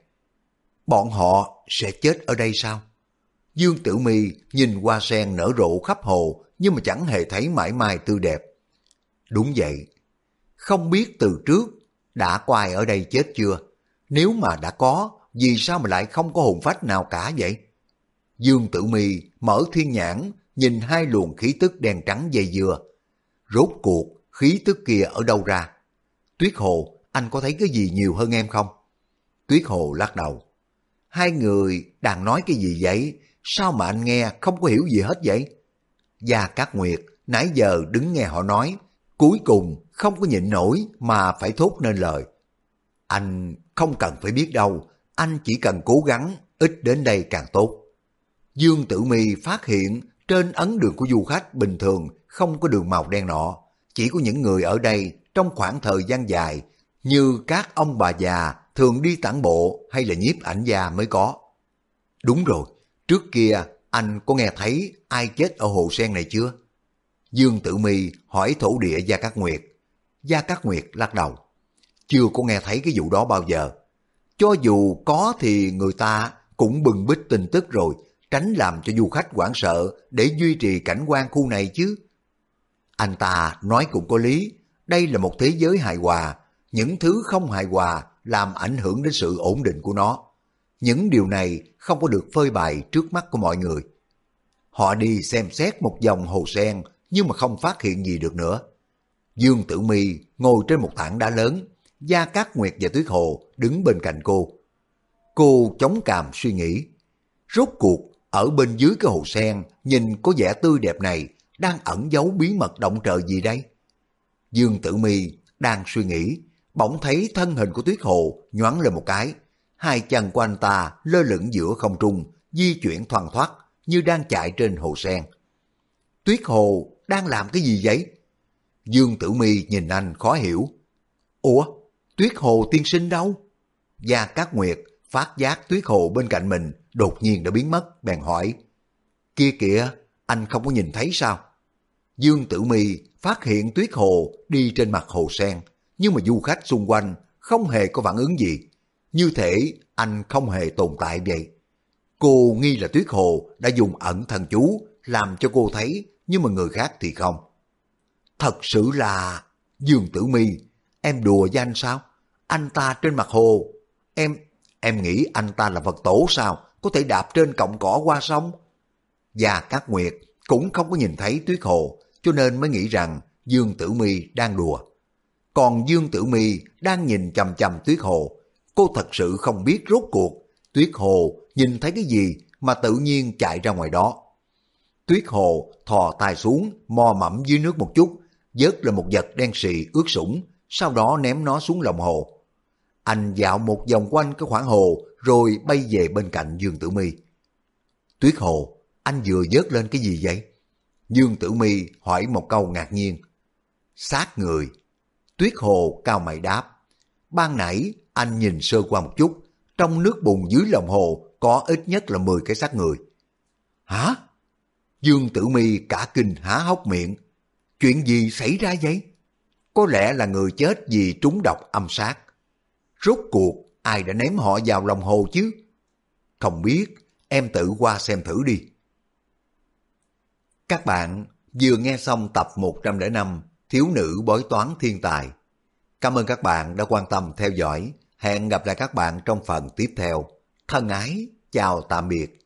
Bọn họ sẽ chết ở đây sao? Dương Tử Mi nhìn hoa sen nở rộ khắp hồ nhưng mà chẳng hề thấy mãi mai tươi đẹp. Đúng vậy, không biết từ trước đã có ai ở đây chết chưa? Nếu mà đã có, vì sao mà lại không có hồn phách nào cả vậy? Dương Tử Mi mở thiên nhãn, nhìn hai luồng khí tức đen trắng dây dừa. Rốt cuộc, khí tức kia ở đâu ra? Tuyết Hồ, anh có thấy cái gì nhiều hơn em không? Tuyết Hồ lắc đầu. Hai người đang nói cái gì vậy? Sao mà anh nghe không có hiểu gì hết vậy? Gia Cát Nguyệt nãy giờ đứng nghe họ nói, cuối cùng không có nhịn nổi mà phải thốt nên lời. Anh không cần phải biết đâu, anh chỉ cần cố gắng, ít đến đây càng tốt. Dương Tử Mi phát hiện trên ấn đường của du khách bình thường không có đường màu đen nọ, chỉ có những người ở đây trong khoảng thời gian dài như các ông bà già thường đi tản bộ hay là nhiếp ảnh gia mới có. Đúng rồi, trước kia anh có nghe thấy ai chết ở hồ sen này chưa? Dương Tử Mi hỏi thổ địa Gia Cát Nguyệt. Gia Cát Nguyệt lắc đầu. Chưa có nghe thấy cái vụ đó bao giờ. Cho dù có thì người ta cũng bừng bích tin tức rồi, tránh làm cho du khách hoảng sợ để duy trì cảnh quan khu này chứ. Anh ta nói cũng có lý, đây là một thế giới hài hòa, những thứ không hài hòa làm ảnh hưởng đến sự ổn định của nó. Những điều này không có được phơi bày trước mắt của mọi người. Họ đi xem xét một dòng hồ sen nhưng mà không phát hiện gì được nữa. Dương Tử Mi ngồi trên một tảng đá lớn, Gia Cát Nguyệt và Tuyết Hồ đứng bên cạnh cô. Cô chống cằm suy nghĩ. Rốt cuộc, ở bên dưới cái hồ sen, nhìn có vẻ tươi đẹp này, đang ẩn giấu bí mật động trời gì đây? Dương Tử Mi đang suy nghĩ, bỗng thấy thân hình của Tuyết Hồ nhoáng lên một cái. Hai chân của anh ta lơ lửng giữa không trung, di chuyển thoăn thoát như đang chạy trên hồ sen. Tuyết Hồ đang làm cái gì vậy? Dương Tử Mi nhìn anh khó hiểu. Ủa, Tuyết Hồ tiên sinh đâu? Gia Cát Nguyệt phát giác Tuyết Hồ bên cạnh mình đột nhiên đã biến mất, bèn hỏi. Kia kìa, anh không có nhìn thấy sao? Dương Tử Mi phát hiện Tuyết Hồ đi trên mặt hồ sen, nhưng mà du khách xung quanh không hề có phản ứng gì. Như thể anh không hề tồn tại vậy. Cô nghi là Tuyết Hồ đã dùng ẩn thần chú làm cho cô thấy, nhưng mà người khác thì không. Thật sự là... Dương Tử Mi, em đùa với anh sao? Anh ta trên mặt hồ, em em nghĩ anh ta là Phật tổ sao? Có thể đạp trên cọng cỏ qua sông? Và các nguyệt cũng không có nhìn thấy Tuyết Hồ, cho nên mới nghĩ rằng Dương Tử Mi đang đùa. Còn Dương Tử Mi đang nhìn chầm chầm Tuyết Hồ, cô thật sự không biết rốt cuộc Tuyết Hồ nhìn thấy cái gì mà tự nhiên chạy ra ngoài đó. Tuyết Hồ thò tay xuống, mò mẫm dưới nước một chút, vớt lên một vật đen xì ướt sũng, sau đó ném nó xuống lòng hồ. Anh dạo một vòng quanh cái khoảng hồ, rồi bay về bên cạnh Dương Tử Mi. Tuyết Hồ, anh vừa vớt lên cái gì vậy? Dương Tử Mi hỏi một câu ngạc nhiên. Sát người. Tuyết Hồ cao mày đáp. Ban nãy anh nhìn sơ qua một chút, trong nước bùn dưới lòng hồ có ít nhất là 10 cái xác người. Hả? Dương Tử Mi cả kinh há hốc miệng. Chuyện gì xảy ra vậy? Có lẽ là người chết vì trúng độc âm sát. Rốt cuộc ai đã ném họ vào lòng hồ chứ? Không biết, em tự qua xem thử đi. Các bạn vừa nghe xong tập 105 thiếu nữ bói toán thiên tài. Cảm ơn các bạn đã quan tâm theo dõi. Hẹn gặp lại các bạn trong phần tiếp theo. Thân ái, chào tạm biệt.